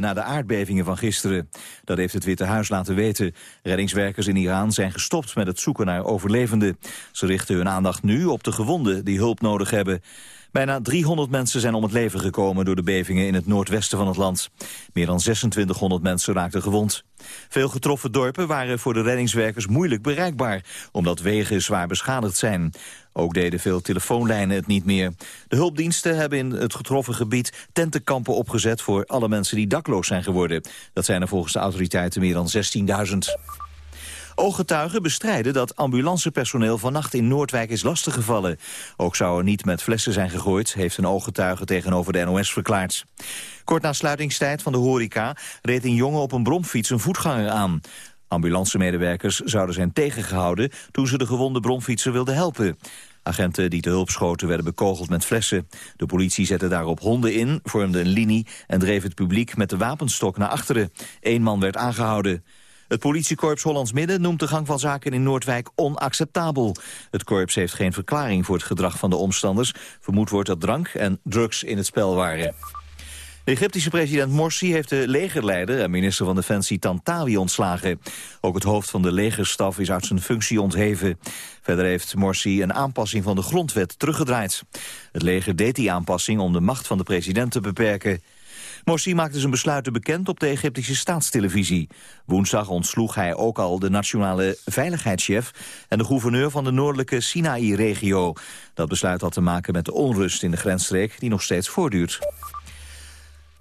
na de aardbevingen van gisteren. Dat heeft het Witte Huis laten weten. Reddingswerkers in Iran zijn gestopt met het zoeken naar overlevenden. Ze richten hun aandacht nu op de gewonden die hulp nodig hebben. Bijna 300 mensen zijn om het leven gekomen door de bevingen in het noordwesten van het land. Meer dan 2600 mensen raakten gewond. Veel getroffen dorpen waren voor de reddingswerkers moeilijk bereikbaar, omdat wegen zwaar beschadigd zijn. Ook deden veel telefoonlijnen het niet meer. De hulpdiensten hebben in het getroffen gebied tentenkampen opgezet voor alle mensen die dakloos zijn geworden. Dat zijn er volgens de autoriteiten meer dan 16.000. Ooggetuigen bestrijden dat ambulancepersoneel vannacht in Noordwijk is lastiggevallen. Ook zou er niet met flessen zijn gegooid, heeft een ooggetuige tegenover de NOS verklaard. Kort na sluitingstijd van de horeca reed een jongen op een bromfiets een voetganger aan. Ambulancemedewerkers zouden zijn tegengehouden toen ze de gewonde bromfietser wilden helpen. Agenten die te hulp schoten werden bekogeld met flessen. De politie zette daarop honden in, vormde een linie en dreef het publiek met de wapenstok naar achteren. Eén man werd aangehouden. Het politiekorps Hollands Midden noemt de gang van zaken in Noordwijk onacceptabel. Het korps heeft geen verklaring voor het gedrag van de omstanders. Vermoed wordt dat drank en drugs in het spel waren. Egyptische president Morsi heeft de legerleider en minister van Defensie Tantawi ontslagen. Ook het hoofd van de legerstaf is uit zijn functie ontheven. Verder heeft Morsi een aanpassing van de grondwet teruggedraaid. Het leger deed die aanpassing om de macht van de president te beperken. Morsi maakte zijn besluiten bekend op de Egyptische staatstelevisie. Woensdag ontsloeg hij ook al de nationale veiligheidschef... en de gouverneur van de noordelijke Sinaï-regio. Dat besluit had te maken met de onrust in de grensstreek die nog steeds voortduurt.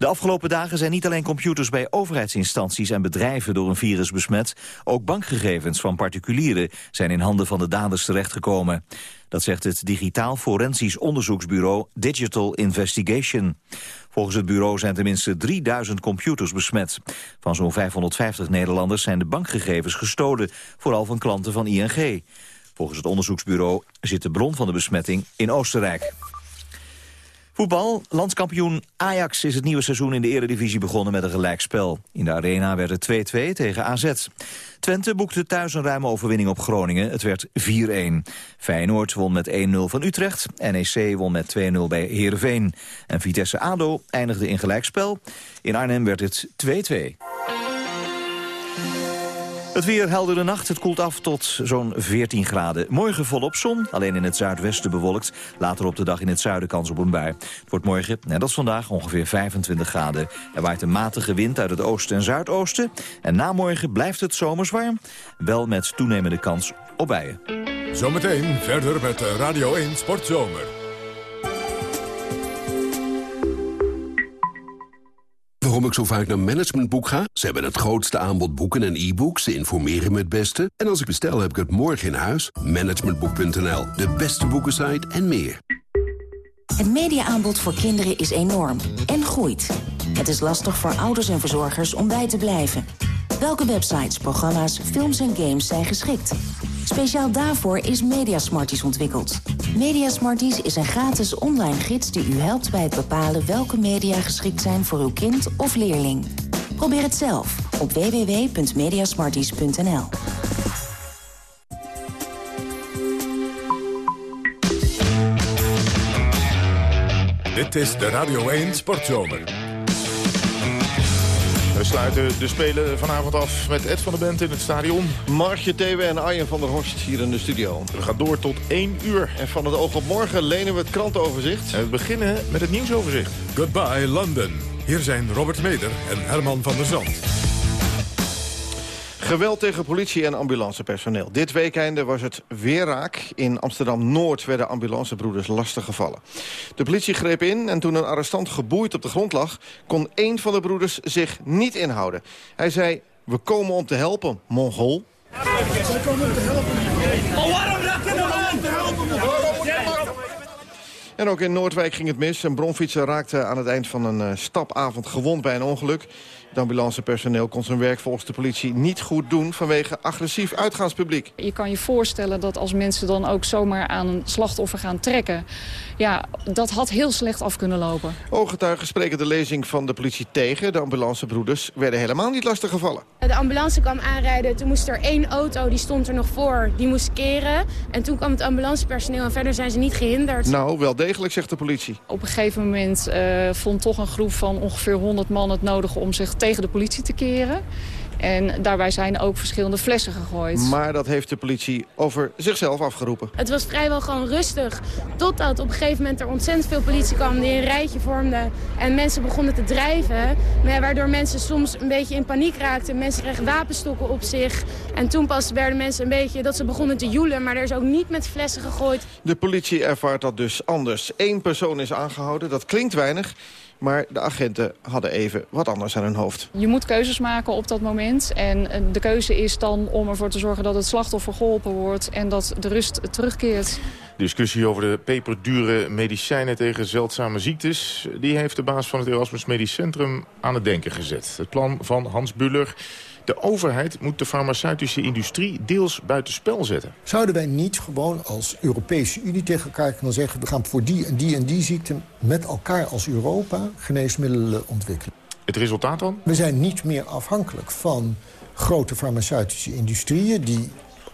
De afgelopen dagen zijn niet alleen computers bij overheidsinstanties en bedrijven door een virus besmet. Ook bankgegevens van particulieren zijn in handen van de daders terechtgekomen. Dat zegt het digitaal forensisch onderzoeksbureau Digital Investigation. Volgens het bureau zijn tenminste 3000 computers besmet. Van zo'n 550 Nederlanders zijn de bankgegevens gestolen, vooral van klanten van ING. Volgens het onderzoeksbureau zit de bron van de besmetting in Oostenrijk. Voetbal. Landskampioen Ajax is het nieuwe seizoen in de eredivisie begonnen met een gelijkspel. In de arena werd het 2-2 tegen AZ. Twente boekte thuis een ruime overwinning op Groningen. Het werd 4-1. Feyenoord won met 1-0 van Utrecht. NEC won met 2-0 bij Heerenveen. En Vitesse-ADO eindigde in gelijkspel. In Arnhem werd het 2-2. Het weer heldere nacht, het koelt af tot zo'n 14 graden. Morgen volop zon, alleen in het zuidwesten bewolkt. Later op de dag in het zuiden kans op een bui. Het wordt morgen, net als vandaag, ongeveer 25 graden. Er waait een matige wind uit het oosten en zuidoosten. En na morgen blijft het zomers warm, wel met toenemende kans op buien. Zometeen verder met Radio 1 Sportzomer. Waarom ik zo vaak naar Managementboek ga? Ze hebben het grootste aanbod boeken en e-books. Ze informeren me het beste. En als ik bestel, heb ik het morgen in huis. Managementboek.nl, de beste boekensite en meer. Het mediaaanbod voor kinderen is enorm en groeit. Het is lastig voor ouders en verzorgers om bij te blijven. Welke websites, programma's, films en games zijn geschikt? Speciaal daarvoor is Mediasmarties ontwikkeld. Mediasmarties is een gratis online gids die u helpt bij het bepalen welke media geschikt zijn voor uw kind of leerling. Probeer het zelf op www.mediasmarties.nl. Dit is de Radio 1 Sportzomer. We sluiten de Spelen vanavond af met Ed van der Bent in het stadion. Margje Thewe en Arjen van der Horst hier in de studio. We gaan door tot 1 uur. En van het oog op morgen lenen we het krantenoverzicht. En we beginnen met het nieuwsoverzicht. Goodbye London. Hier zijn Robert Meder en Herman van der Zand. Geweld tegen politie en ambulancepersoneel. Dit weekend was het weer raak. In Amsterdam-Noord werden ambulancebroeders lastiggevallen. De politie greep in en toen een arrestant geboeid op de grond lag... kon één van de broeders zich niet inhouden. Hij zei, we komen om te helpen, Mongool. We komen te helpen? En ook in Noordwijk ging het mis. Een bronfietser raakte aan het eind van een eh, stapavond gewond bij een ongeluk. Het ambulancepersoneel kon zijn werk volgens de politie niet goed doen... vanwege agressief uitgaanspubliek. Je kan je voorstellen dat als mensen dan ook zomaar aan een slachtoffer gaan trekken... ja, dat had heel slecht af kunnen lopen. Ooggetuigen spreken de lezing van de politie tegen. De ambulancebroeders werden helemaal niet lastig gevallen. De ambulance kwam aanrijden. Toen moest er één auto, die stond er nog voor, die moest keren. En toen kwam het ambulancepersoneel en verder zijn ze niet gehinderd. Nou, wel degelijk, zegt de politie. Op een gegeven moment uh, vond toch een groep van ongeveer 100 man het nodig om zich tegen de politie te keren. En daarbij zijn ook verschillende flessen gegooid. Maar dat heeft de politie over zichzelf afgeroepen. Het was vrijwel gewoon rustig. Totdat op een gegeven moment er ontzettend veel politie kwam die een rijtje vormden. En mensen begonnen te drijven. Waardoor mensen soms een beetje in paniek raakten. Mensen kregen wapenstokken op zich. En toen pas werden mensen een beetje dat ze begonnen te joelen. Maar er is ook niet met flessen gegooid. De politie ervaart dat dus anders. Eén persoon is aangehouden. Dat klinkt weinig. Maar de agenten hadden even wat anders aan hun hoofd. Je moet keuzes maken op dat moment. En eh, de keuze is dan om ervoor te zorgen dat het slachtoffer geholpen wordt... en dat de rust terugkeert. Discussie over de peperdure medicijnen tegen zeldzame ziektes... die heeft de baas van het Erasmus Medisch Centrum aan het denken gezet. Het plan van Hans Buller de overheid moet de farmaceutische industrie deels buitenspel zetten. Zouden wij niet gewoon als Europese Unie tegen elkaar kunnen zeggen... we gaan voor die en die en die ziekte met elkaar als Europa geneesmiddelen ontwikkelen? Het resultaat dan? We zijn niet meer afhankelijk van grote farmaceutische industrieën... die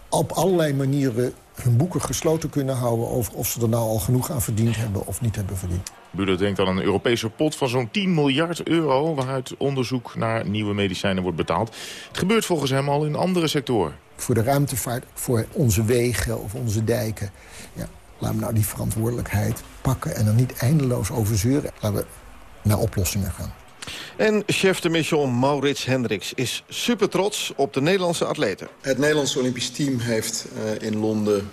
op allerlei manieren hun boeken gesloten kunnen houden... over of ze er nou al genoeg aan verdiend hebben of niet hebben verdiend. Buder denkt aan een Europese pot van zo'n 10 miljard euro... waaruit onderzoek naar nieuwe medicijnen wordt betaald. Het gebeurt volgens hem al in andere sectoren. Voor de ruimtevaart, voor onze wegen of onze dijken. Ja, laten we nou die verantwoordelijkheid pakken en er niet eindeloos over zeuren. Laten we naar oplossingen gaan. En chef de mission Maurits Hendricks is super trots op de Nederlandse atleten. Het Nederlandse Olympisch team heeft uh, in Londen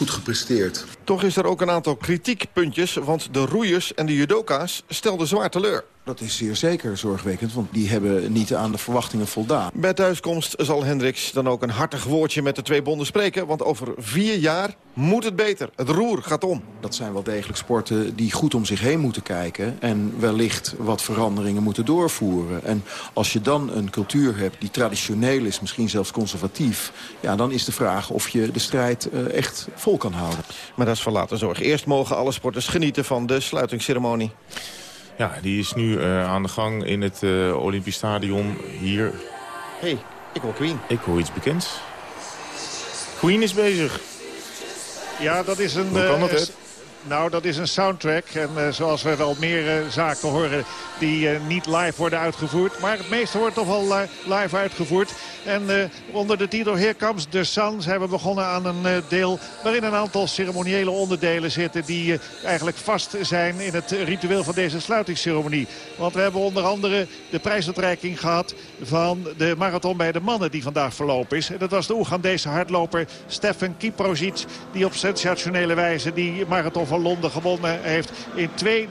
goed gepresteerd. Toch is er ook een aantal kritiekpuntjes, want de roeiers en de judoka's stelden zwaar teleur. Dat is zeer zeker zorgwekkend, want die hebben niet aan de verwachtingen voldaan. Bij thuiskomst zal Hendricks dan ook een hartig woordje met de twee bonden spreken... want over vier jaar moet het beter. Het roer gaat om. Dat zijn wel degelijk sporten die goed om zich heen moeten kijken... en wellicht wat veranderingen moeten doorvoeren. En als je dan een cultuur hebt die traditioneel is, misschien zelfs conservatief... Ja, dan is de vraag of je de strijd uh, echt vol kan houden. Maar dat is voor later zorg. Eerst mogen alle sporters genieten van de sluitingsceremonie. Ja, die is nu uh, aan de gang in het uh, Olympisch Stadion hier. hey, ik hoor Queen. Ik hoor iets bekends. Queen is bezig. Ja, dat is een... Hoe kan dat, uh, nou, dat is een soundtrack. En uh, zoals we wel meer uh, zaken horen die uh, niet live worden uitgevoerd. Maar het meeste wordt toch wel live uitgevoerd. En onder de titel Here Comes the zijn we begonnen aan een deel... waarin een aantal ceremoniële onderdelen zitten... die eigenlijk vast zijn in het ritueel van deze sluitingsceremonie. Want we hebben onder andere de prijsuitreiking gehad... van de marathon bij de mannen die vandaag verlopen is. En dat was de Oegandese hardloper Stefan Kiprosic... die op sensationele wijze die marathon van Londen gewonnen heeft in 2.08.01.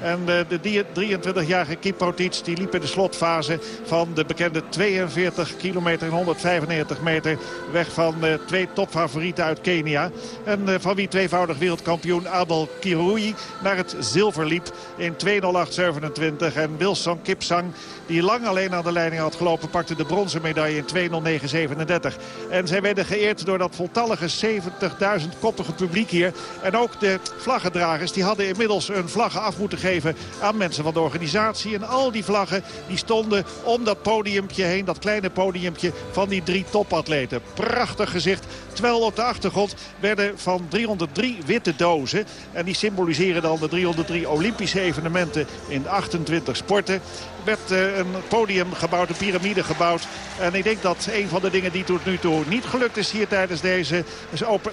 En de 23-jarige Kiprotic die liep in de slotfase van de bekende 42 kilometer en 195 meter weg van twee topfavorieten uit Kenia. En van wie tweevoudig wereldkampioen Abel Kirui naar het zilver liep in 2.08.27. En Wilson Kipsang die lang alleen aan de leiding had gelopen pakte de bronzen medaille in 2.09.37. En zij werden geëerd door dat voltallige 70.000 koppige publiek hier. En ook de vlaggedragers die hadden inmiddels hun vlaggen af moeten geven aan mensen van de organisatie. En al die vlaggen die stonden om dat podiumpje heen. Dat kleine podiumpje van die drie topatleten. Prachtig gezicht. Terwijl op de achtergrond werden van 303 witte dozen. En die symboliseren dan de 303 Olympische evenementen in 28 sporten werd een podium gebouwd, een piramide gebouwd. En ik denk dat een van de dingen die tot nu toe niet gelukt is hier tijdens deze,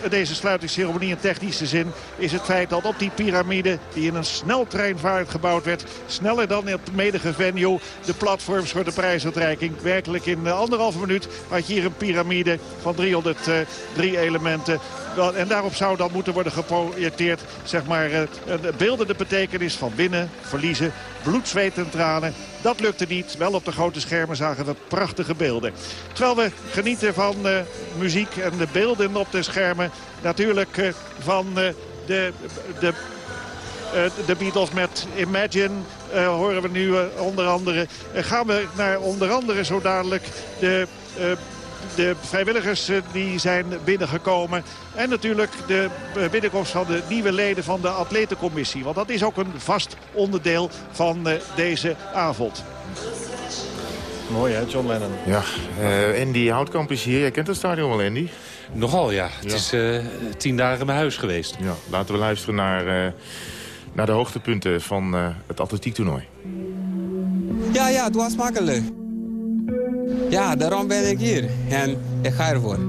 deze sluitingsceremonie in technische zin... is het feit dat op die piramide, die in een sneltreinvaart gebouwd werd... sneller dan in het medige venue, de platforms voor de prijsuitreiking... werkelijk in anderhalve minuut had je hier een piramide van 303 elementen... En daarop zou dan moeten worden geprojecteerd zeg maar, een beeldende betekenis van winnen, verliezen, bloed, zweet en tranen. Dat lukte niet. Wel op de grote schermen zagen we prachtige beelden. Terwijl we genieten van uh, muziek en de beelden op de schermen. Natuurlijk uh, van uh, de, de, de Beatles met Imagine horen we nu onder andere. gaan we naar onder andere zo dadelijk de de vrijwilligers die zijn binnengekomen. En natuurlijk de binnenkomst van de nieuwe leden van de atletencommissie. Want dat is ook een vast onderdeel van deze avond. Mooi hè, John Lennon. Ja, uh, Andy Houtkamp is hier. Jij kent het stadion wel, Andy? Nogal, ja. Het is uh, tien dagen mijn huis geweest. Ja, laten we luisteren naar, uh, naar de hoogtepunten van het atletiektoernooi. Ja, ja, het was makkelijk. Ja, daarom ben ik hier. En ik ga ervoor.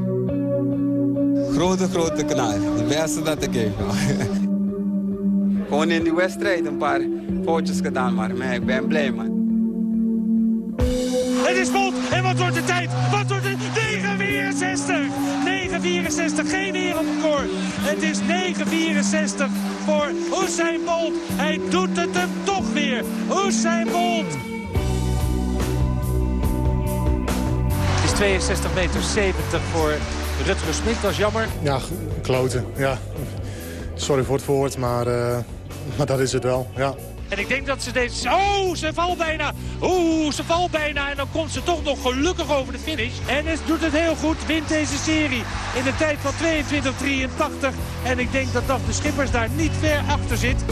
Grote, grote kanaal. Het beste dat ik heb. Gewoon in die wedstrijd een paar foutjes gedaan, maar, maar ik ben blij, man. Het is vol. En wat wordt de tijd? Wat wordt het? 9,64. 9,64. Geen wereldrecord. Het is 9,64 voor Usain Bolt. Hij doet het hem toch weer. Usain Bolt. 62 meter 70 voor Rutger Smit. Dat is jammer. Ja, kloten. Ja. Sorry voor het woord, maar, uh, maar dat is het wel. Ja. En ik denk dat ze deze... Oh, ze valt bijna. Oeh, ze valt bijna. En dan komt ze toch nog gelukkig over de finish. En ze doet het heel goed. Wint deze serie in de tijd van 22.83. En ik denk dat de Schippers daar niet ver achter zit.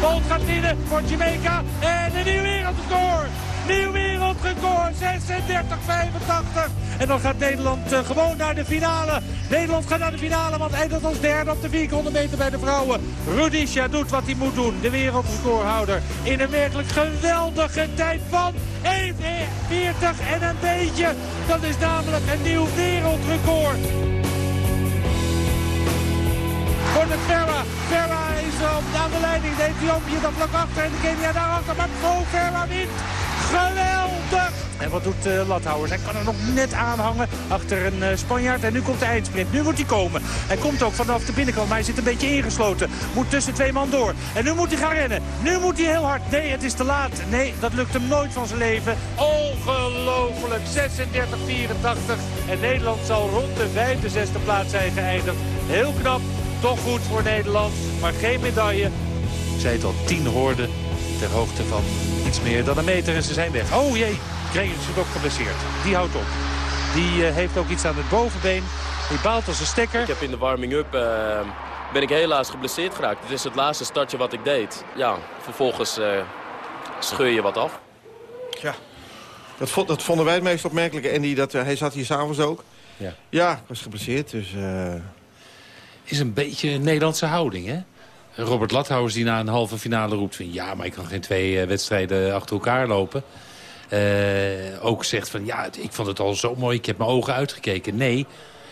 Bolt gaat winnen voor Jamaica. En een nieuw wereldrecord. Nieuw wereldrecord, 36-85. En dan gaat Nederland uh, gewoon naar de finale. Nederland gaat naar de finale, want eindigt als derde op de 400 meter bij de vrouwen. Rudisha doet wat hij moet doen, de wereldrecordhouder. In een werkelijk geweldige tijd van 1.40 en een beetje. Dat is namelijk een nieuw wereldrecord. Voor de Ferra. Ferra is aan de leiding. De Ethiopië dan vlak achter en de Kenia daarachter. Maar Pro Ferra wint. Geweldig! En wat doet uh, Lathouwers? Hij kan er nog net aanhangen achter een uh, Spanjaard. En nu komt de eindsprint. Nu moet hij komen. Hij komt ook vanaf de binnenkant, maar hij zit een beetje ingesloten. Moet tussen twee man door. En nu moet hij gaan rennen. Nu moet hij heel hard. Nee, het is te laat. Nee, dat lukt hem nooit van zijn leven. Ongelooflijk. 36-84. En Nederland zal rond de vijfde, zesde plaats zijn geëindigd. Heel knap. Toch goed voor Nederland. Maar geen medaille. Ik zei het al, tien hoorden ter hoogte van iets meer dan een meter en ze zijn weg. Oh jee, Gregor is ook geblesseerd. Die houdt op. Die uh, heeft ook iets aan het bovenbeen. Die baalt als een stekker. Ik heb in de warming-up uh, ben ik helaas geblesseerd geraakt. Het is het laatste startje wat ik deed. Ja, vervolgens uh, scheur je wat af. Ja, dat, vond, dat vonden wij het meest opmerkelijke. Andy, dat, hij zat hier s'avonds ook. Ja. Ja, ik was geblesseerd, dus... Is een beetje een Nederlandse houding, hè? Robert Lathouwers die na een halve finale roept... Van, ja, maar ik kan geen twee uh, wedstrijden achter elkaar lopen. Uh, ook zegt van, ja, ik vond het al zo mooi, ik heb mijn ogen uitgekeken. Nee,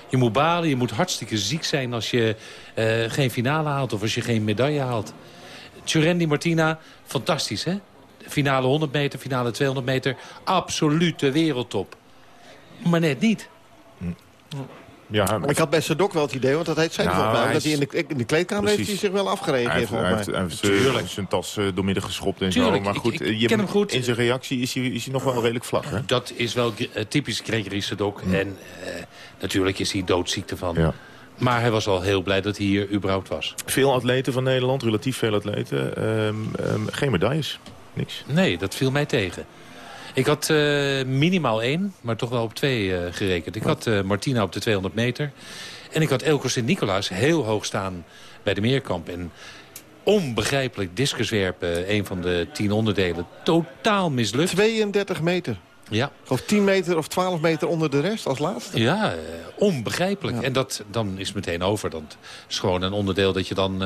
je moet balen, je moet hartstikke ziek zijn... als je uh, geen finale haalt of als je geen medaille haalt. Tjurendi Martina, fantastisch, hè? Finale 100 meter, finale 200 meter, absolute wereldtop. Maar net niet. Ja, maar ik had bij Sadok wel het idee, want dat heet zijn Ja, volgens mij. hij Dat hij in de, in de kleedkamer heeft hij zich wel afgereageerd heeft, hij heeft, mij. hij heeft zijn- zijn tas eh, doormidden geschopt en Tuurlijk, zo. Maar goed, ik eh, je ken hem goed. in zijn reactie is hij, is hij nog wel redelijk vlak. Hè? Dat is wel eh, typisch Gregory Sadok. En eh, natuurlijk is hij doodziek ervan. Ja. Maar hij was al heel blij dat hij hier überhaupt was. Veel atleten van Nederland, relatief veel atleten. ehm, ehm, geen medailles. Niks. Nee, dat viel mij tegen. Ik had eh, minimaal één, maar toch wel op twee eh, gerekend. Ik had eh, Martina op de 200 meter. En ik had Elko Sint-Nicolaas heel hoog staan bij de Meerkamp. En onbegrijpelijk discuswerpen, een van de tien onderdelen. Totaal mislukt. 32 meter. Ja, Ik geloof 10 meter of 12 meter onder de rest als laatste. ja onbegrijpelijk. En dat, dan is het meteen over. Dat is gewoon een onderdeel dat je dan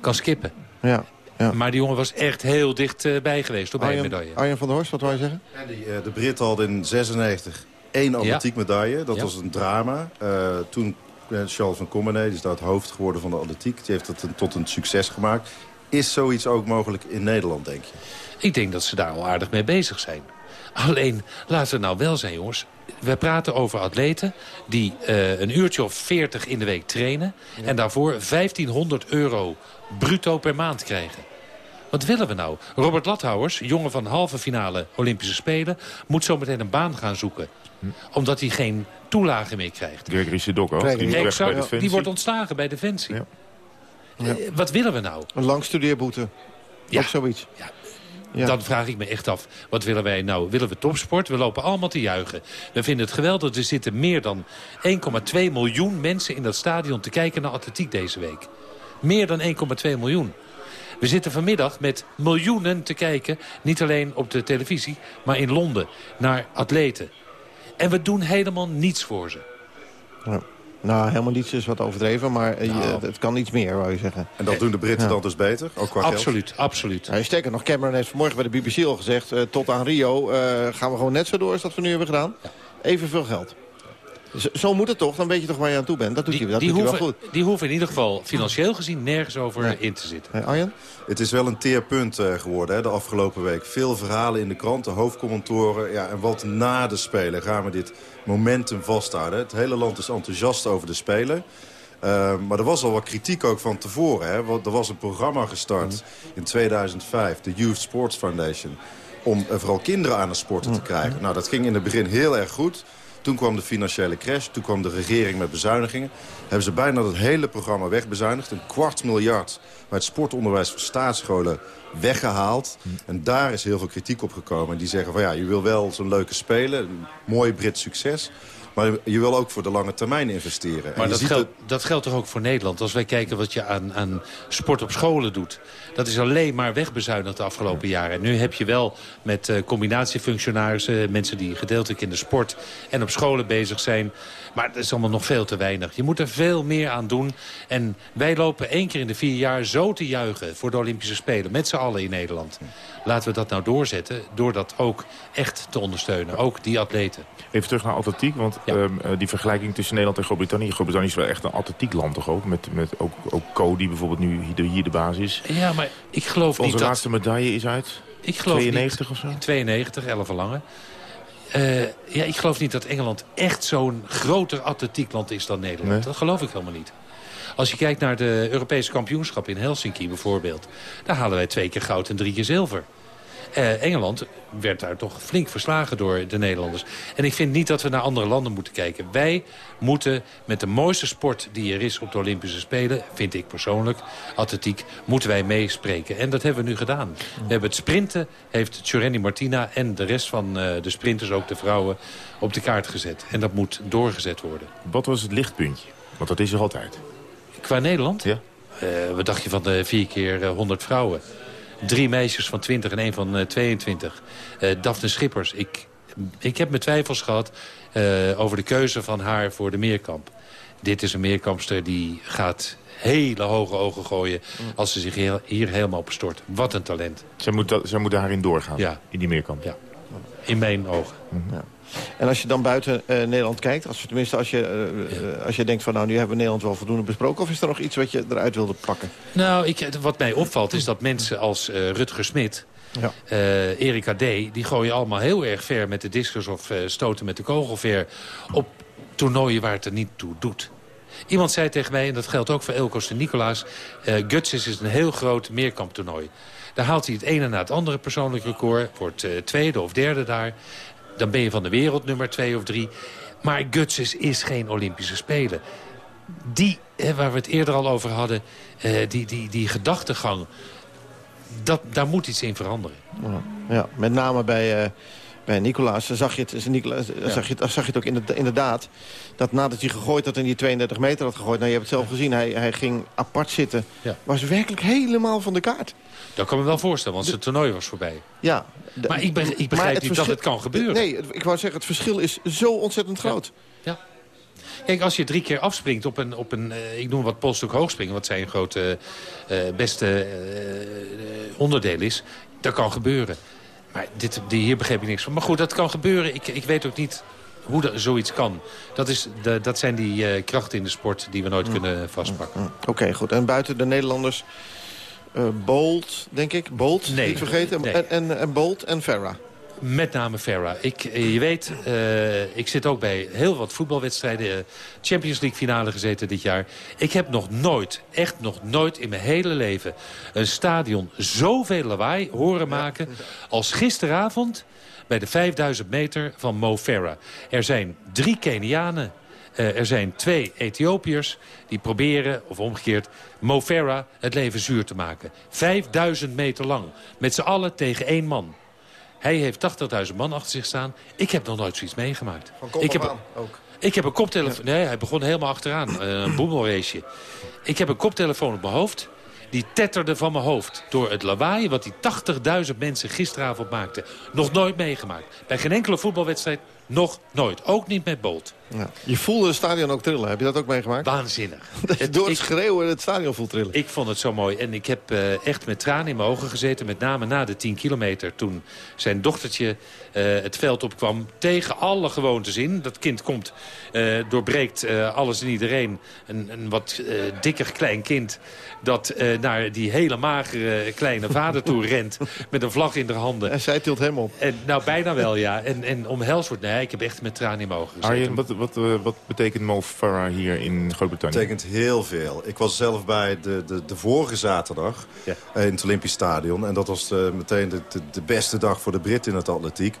kan skippen. Ja. Ja. Maar die jongen was echt heel dichtbij geweest op bij een medaille. Arjen van der Horst, wat wou je zeggen? Ja, die, eh, de Brit had in 96 één atletiek medaille. Dat Ja. was een drama. Eh, toen eh, Charles van Commenay, die is daar het hoofd geworden van de atletiek. Die heeft dat een- tot een succes gemaakt. Is zoiets ook mogelijk in Nederland, denk je? Ik denk dat ze daar al aardig mee bezig zijn. Alleen, laten we nou wel zijn, jongens. We praten over atleten die eh, een uurtje of 40 in de week trainen... en daarvoor 1500 euro bruto per maand krijgen. Wat willen we nou? Robert Lathouwers, jongen van halve finale Olympische Spelen... moet zometeen een baan gaan zoeken. Omdat hij geen toelage meer krijgt. Gregory Sedok ook. Die, Exact, die wordt ontslagen bij Defensie. Ja. Eh, wat willen we nou? Een lang studeerboete. Ja. Ook zoiets. Ja. Ja. Dan vraag ik me echt af, wat willen wij nou? Willen we topsport? We lopen allemaal te juichen. We vinden het geweldig. Er zitten meer dan 1,2 miljoen mensen in dat stadion te kijken naar atletiek deze week. Meer dan 1,2 miljoen. We zitten vanmiddag met miljoenen te kijken. Niet alleen op de televisie, maar in Londen. Naar atleten. En we doen helemaal niets voor ze. Ja. Nou, helemaal niets is wat overdreven, maar eh, je- Nou. het kan iets meer, wou je zeggen. En dat doen de Britten Ja. dan dus beter, ook qua geld? Absoluut, absoluut. Ja, sterker nog, Cameron heeft vanmorgen bij de BBC al gezegd... eh, tot aan Rio eh, gaan we gewoon net zo door als dat we nu hebben gedaan. Evenveel geld. Zo, zo moet het toch? Dan weet je toch waar je aan toe bent. Dat doet hij dat Die doet hij wel goed. die hoeven in ieder geval financieel gezien nergens over in te zitten. Hey, Arjen? Het is wel een teerpunt eh, geworden hè, de afgelopen week. Veel verhalen in de krant, de hoofdcommentatoren. Ja, en wat na de Spelen gaan we dit momentum vasthouden. Het hele land is enthousiast over de Spelen. Eh, maar er was al wat kritiek ook van tevoren. Hè? Want er was een programma gestart in 2005, de Youth Sports Foundation... om eh, vooral kinderen aan de sporten te krijgen. Nou, dat ging in het begin heel erg goed. Toen kwam de financiële crash, toen kwam de regering met bezuinigingen. Hebben ze bijna het hele programma wegbezuinigd. Een kwart miljard bij het sportonderwijs voor staatsscholen weggehaald. En daar is heel veel kritiek op gekomen. En die zeggen van ja, je wil wel zo'n leuke spelen, mooi Brits succes... maar je wil ook voor de lange termijn investeren. En Maar je dat ziet geldt, dat geldt toch ook voor Nederland? Als wij kijken wat je aan, aan sport op scholen doet. Dat is alleen maar wegbezuinigd de afgelopen jaren. En nu heb je wel met eh, combinatiefunctionarissen... mensen die gedeeltelijk in de sport en op scholen bezig zijn... Maar dat is allemaal nog veel te weinig. Je moet er veel meer aan doen. En wij lopen één keer in de vier jaar zo te juichen... voor de Olympische Spelen, met z'n allen in Nederland. Laten we dat nou doorzetten door dat ook echt te ondersteunen. Ook die atleten. Even terug naar atletiek, want ehm, eh, die vergelijking tussen Nederland en Groot-Brittannië... Groot-Brittannië is wel echt een atletiekland toch ook? Met, met ook, ook Co, die bijvoorbeeld nu hier, hier de baas is. Ja, maar ik geloof Onze niet dat... laatste medaille is uit Ik geloof 92 niet, of zo? 92, 11 lange. Ja, ik geloof niet dat Engeland echt zo'n groter atletiekland is dan Nederland. Nee. Dat geloof ik helemaal niet. Als je kijkt naar de Europese kampioenschap in Helsinki bijvoorbeeld... daar halen wij twee keer goud en drie keer zilver. Eh, Engeland werd daar toch flink verslagen door de Nederlanders. En ik vind niet dat we naar andere landen moeten kijken. Wij moeten met de mooiste sport die er is op de Olympische Spelen... vind ik persoonlijk, atletiek, moeten wij meespreken. En dat hebben we nu gedaan. We hebben het sprinten, heeft Tjureni Martina... en de rest van eh, de sprinters, ook de vrouwen, op de kaart gezet. En dat moet doorgezet worden. Wat was het lichtpuntje? Want dat is er altijd. Qua Nederland? Ja. Eh, wat dacht je van de vier keer eh, 100 vrouwen? Drie meisjes van 20 en één van eh, 22. Eh Daphne Schippers. Ik, ik heb mijn twijfels gehad eh, over de keuze van haar voor de meerkamp. Dit is een meerkampster die gaat hele hoge ogen gooien... als ze zich hier, hier helemaal op stort. Wat een talent. Zij moet, zij moet daarin doorgaan, Ja. in die meerkamp. Ja. In mijn ogen. Ja. En als je dan buiten eh, Nederland kijkt, als, tenminste als je, eh, eh, als je denkt van nou nu hebben we Nederland wel voldoende besproken, of is er nog iets wat je eruit wilde pakken? Nou, ik, wat mij opvalt is dat mensen als Rutger Smit... Ja. Erika D. die gooien allemaal heel erg ver met de discus... of stoten met de kogel ver op toernooien waar het er niet toe doet. Iemand zei tegen mij, en dat geldt ook voor Elkos de Nicolaas... eh Gutsis is een heel groot meerkamptoernooi. Daar haalt hij het ene na het andere persoonlijk record. Wordt tweede of derde daar. Dan ben je van de wereld nummer twee of drie. Maar Gutsis is geen Olympische Spelen. Die, waar we het eerder al over hadden... eh, die, die, die gedachtegang... Dat, daar moet iets in veranderen. Ja, ja, met name bij, eh, bij Nicolaas zag je het, Nicolaas, zag je het, zag je het ook inderda- inderdaad. Dat nadat hij gegooid had en die 32 meter had gegooid... nou, je hebt het zelf gezien, hij, hij ging apart zitten. Ja. Was werkelijk helemaal van de kaart. Dat kan me wel voorstellen, want het toernooi was voorbij. Ja. de- Maar ik, be- ik maar begrijp niet dat het kan gebeuren. Nee, ik wou zeggen, het verschil is zo ontzettend groot. Ja. Kijk, als je drie keer afspringt op een, op een eh, ik noem wat polstuk hoogspringen... wat zijn grote, eh, beste eh, onderdeel is, dat kan gebeuren. Maar dit, die, hier begreep ik niks van. Maar goed, dat kan gebeuren. Ik, ik weet ook niet hoe dat, zoiets kan. Dat, is de, dat zijn die eh, krachten in de sport die we nooit kunnen vastpakken. Oké, goed. En buiten de Nederlanders... eh Bolt, denk ik. Bolt, Nee. niet vergeten. Nee. En, en, en Bolt en Farah. Met name Farah. Ik, eh, je weet, eh, ik zit ook bij heel wat voetbalwedstrijden. eh, Champions League finale gezeten dit jaar. Ik heb nog nooit, echt nog nooit in mijn hele leven... een stadion zoveel lawaai horen maken als gisteravond... bij de 5000 meter van Mo Farah. Er zijn drie Kenianen. er zijn twee Ethiopiërs die proberen, of omgekeerd... Mo Farah het leven zuur te maken. 5000 meter lang. Met z'n allen tegen één man. Hij heeft 80.000 man achter zich staan. Ik heb nog nooit zoiets meegemaakt. Van kop ik heb, aan ook. ik heb een koptelefoon... Nee, hij begon helemaal achteraan. eh, een boemelraceje. Ik heb een koptelefoon op mijn hoofd. die tetterde van mijn hoofd. Door het lawaai wat die 80.000 mensen gisteravond maakten. Nog nooit meegemaakt. Bij geen enkele voetbalwedstrijd nog nooit. Ook niet met Bolt. Ja. Je voelde het stadion ook trillen. Heb je dat ook meegemaakt? Waanzinnig. Door het schreeuwen het stadion voelt trillen. Ik vond het zo mooi. En ik heb uh, echt met tranen in mijn ogen gezeten. Met name na de 10 kilometer. Toen zijn dochtertje uh, het veld opkwam. Tegen alle gewoontes in. Dat kind komt, uh, doorbreekt alles en iedereen. Een, een wat dikker klein kind. Dat naar die hele magere kleine vader toe rent. Met een vlag in de handen. En zij tilt hem op. En, nou, bijna wel, ja. En, en omhelst wordt. Nee, ik heb echt met tranen in mijn ogen gezeten. Arjen, wat, wat, uh, wat betekent Mo Farah hier in Groot-Brittannië? Het betekent heel veel. Ik was zelf bij de, de, de vorige zaterdag ja. in het Olympisch Stadion. En dat was de, meteen de, de, de, beste dag voor de Brit in het atletiek.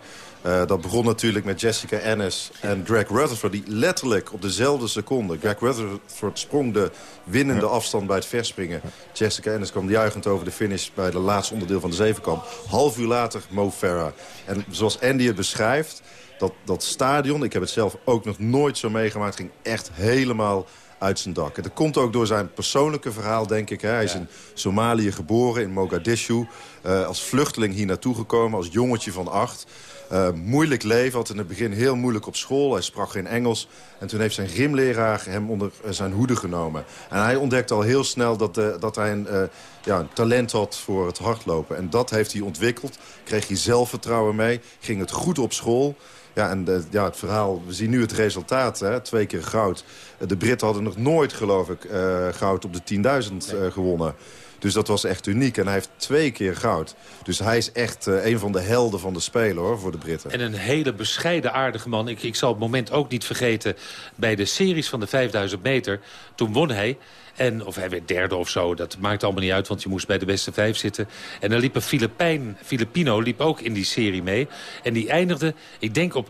Uh, dat begon natuurlijk met Jessica Ennis en Greg Rutherford... die letterlijk op dezelfde seconde... Greg Rutherford sprong de winnende ja. afstand bij het verspringen. Jessica Ennis kwam juichend over de finish... bij de laatste onderdeel van de zevenkamp. Half uur later Mo Farah. En zoals Andy het beschrijft... Dat, dat stadion, ik heb het zelf ook nog nooit zo meegemaakt... ging echt helemaal uit zijn dak. En dat komt ook door zijn persoonlijke verhaal, denk ik. Hè. Hij is in Somalië geboren, in Mogadishu. Uh, als vluchteling hier naartoe gekomen, als jongetje van acht. Uh, moeilijk leven, had in het begin heel moeilijk op school. Hij sprak geen Engels. En toen heeft zijn gymleraar hem onder zijn hoede genomen. En hij ontdekte al heel snel dat, uh, dat hij een, uh, ja, een talent had voor het hardlopen. En dat heeft hij ontwikkeld. Kreeg hij zelfvertrouwen mee. Ging het goed op school. Ja, en de, ja, het verhaal, we zien nu het resultaat. Hè? Twee keer goud. De Britten hadden nog nooit, geloof ik, uh, goud op de 10.000 uh, gewonnen. Dus dat was echt uniek. En hij heeft twee keer goud. Dus hij is echt uh, een van de helden van de Spelen hoor, voor de Britten. En een hele bescheiden, aardige man. Ik, ik zal het moment ook niet vergeten bij de series van de 5000 meter. Toen won hij. En, of hij werd derde of zo, dat maakt allemaal niet uit... want je moest bij de beste vijf zitten. En dan liep een Filipijn, Filipino liep ook in die serie mee. En die eindigde, ik denk op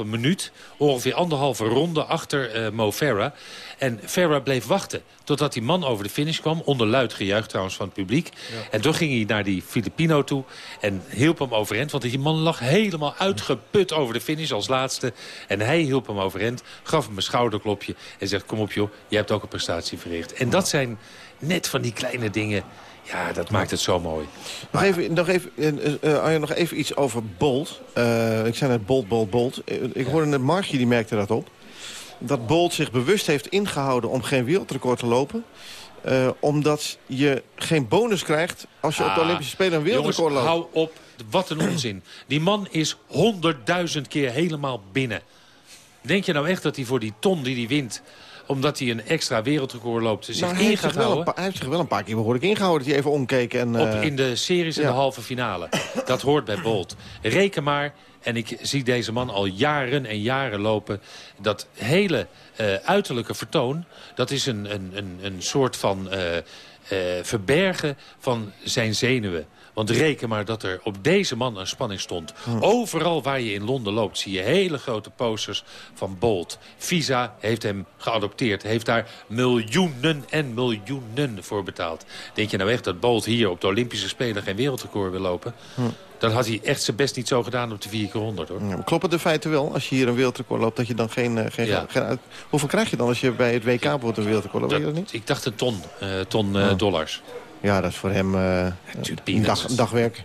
2,5 minuut... ongeveer anderhalve ronde achter uh, Mo Farah. En Farah bleef wachten totdat die man over de finish kwam. Onder luid gejuich trouwens van het publiek. Ja. En toen ging hij naar die Filipino toe en hielp hem overeind. Want die man lag helemaal uitgeput over de finish als laatste. En hij hielp hem overeind, gaf hem een schouderklopje... en zegt, kom op joh, je hebt ook een prestatie verricht. En dat zijn net van die kleine dingen... Ja, dat maakt het zo mooi. Nog even, nog even, uh, nog even iets over Bolt. Uh, ik zei net Bolt, Bolt, Bolt. ik hoorde net Margje, die merkte dat op dat Bolt zich bewust heeft ingehouden om geen wereldrecord te lopen. Uh, omdat je geen bonus krijgt als je ah, op de Olympische Spelen een wereldrecord jongens, loopt. hou op. Wat een onzin. Die man is honderdduizend keer helemaal binnen. Denk je nou echt dat hij voor die ton die hij wint omdat hij een extra wereldrecord loopt, zich nou, hij in gaat houden? Hij heeft zich wel een paar keer behoorlijk ingehouden... dat hij even omkeek. En, uh... Op in de series in ja. de halve finale. Dat hoort bij Bolt. Reken maar, en ik zie deze man al jaren en jaren lopen. Dat hele uh, uiterlijke vertoon, dat is een, een, een, een soort van uh, uh, verbergen van zijn zenuwen. Want reken maar dat er op deze man een spanning stond. Hm. Overal waar je in Londen loopt zie je hele grote posters van Bolt. Visa heeft hem geadopteerd. Heeft daar miljoenen en miljoenen voor betaald. Denk je nou echt dat Bolt hier op de Olympische Spelen geen wereldrecord wil lopen? Hm. Dan had hij echt zijn best niet zo gedaan op de 4 keer 100 hoor. Ja, kloppen de feiten wel, als je hier een wereldrecord loopt, dat je dan geen... geen, ja. geen uit... Hoeveel krijg je dan als je bij het WK wordt een wereldrecord loopt? Dat, Weet je dat niet? Ik dacht een ton, uh, ton uh, oh. dollars. Ja, dat is voor hem uh, een, dag, een dagwerk.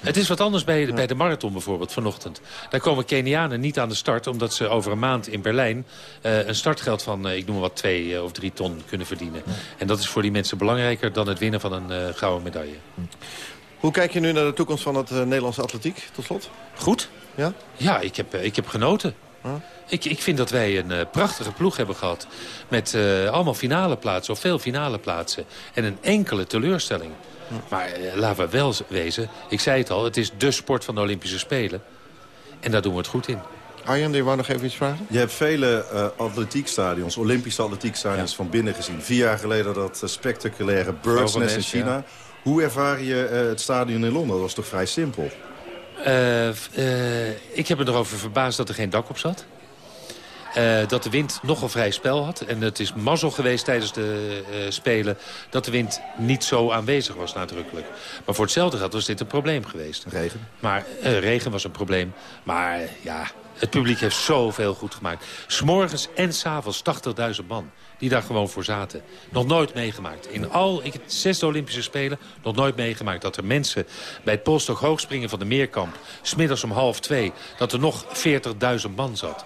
Het is wat anders bij, bij de marathon bijvoorbeeld vanochtend. Daar komen Kenianen niet aan de start... omdat ze over een maand in Berlijn uh, een startgeld van, uh, ik noem maar wat, twee uh, of drie ton kunnen verdienen. En dat is voor die mensen belangrijker dan het winnen van een gouden medaille. Hoe kijk je nu naar de toekomst van het Nederlandse atletiek, tot slot? Goed. Ja? Ja, ik heb, ik heb genoten. Ik, ik vind dat wij een uh, prachtige ploeg hebben gehad. Met uh, allemaal finale plaatsen, of veel finale plaatsen. En een enkele teleurstelling. Ja. Maar uh, laten we wel wezen, ik zei het al, het is de sport van de Olympische Spelen. En daar doen we het goed in. Arjen, je wou nog even iets vragen? Je hebt vele uh, atletiekstadions, Olympische atletiekstadions ja. van binnen gezien. Vier jaar geleden dat uh, spectaculaire Birds Nest in China. Ja. Hoe ervaar je uh, het stadion in Londen? Dat was toch vrij simpel? ik heb me erover verbaasd dat er geen dak op zat. Dat de wind nogal vrij spel had. En het is mazzel geweest tijdens de Spelen... dat de wind niet zo aanwezig was nadrukkelijk. Maar voor hetzelfde geld was dit een probleem geweest. Regen? Maar regen was een probleem. Maar ja, Het publiek heeft zoveel goed gemaakt. S'morgens en s'avonds 80.000 man die daar gewoon voor zaten. Nog nooit meegemaakt. In al ik, zesde Olympische Spelen nog nooit meegemaakt... dat er mensen bij het polstok hoogspringen van de Meerkamp... smiddags om half twee, dat er nog 40.000 man zat.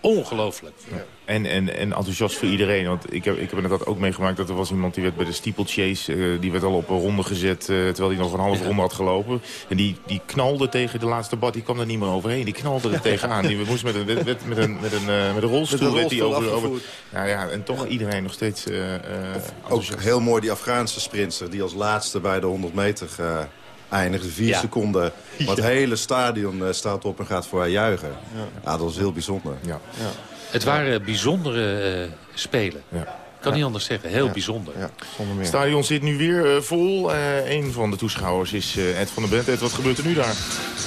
Ongelooflijk. Ja. En, en, en enthousiast voor iedereen. Want ik heb, ik heb inderdaad ook meegemaakt dat er was iemand die werd bij de steeplechase... Uh, die werd al op een ronde gezet uh, terwijl hij nog een halve ja. ronde had gelopen. En die, die knalde tegen de laatste bad. Die kwam er niet meer overheen. Die knalde er tegenaan. Die moest met een, met, met een, met een, met een, uh, met een rolstoel... Met die over, over, nou ja, en toch iedereen nog steeds Ook heel mooi die Afghaanse sprinter... die als laatste bij de 100 meter eindigde. Vier ja. seconden. Maar het hele stadion staat op en gaat voor haar juichen. Ja. ja, dat was heel bijzonder. Ja. Het waren bijzondere uh, spelen. Ja. Ik kan niet anders zeggen. Heel bijzonder. Het stadion zit nu weer uh, vol. Uh, een van de toeschouwers is Ed van der Bent. Ed, wat gebeurt er nu daar?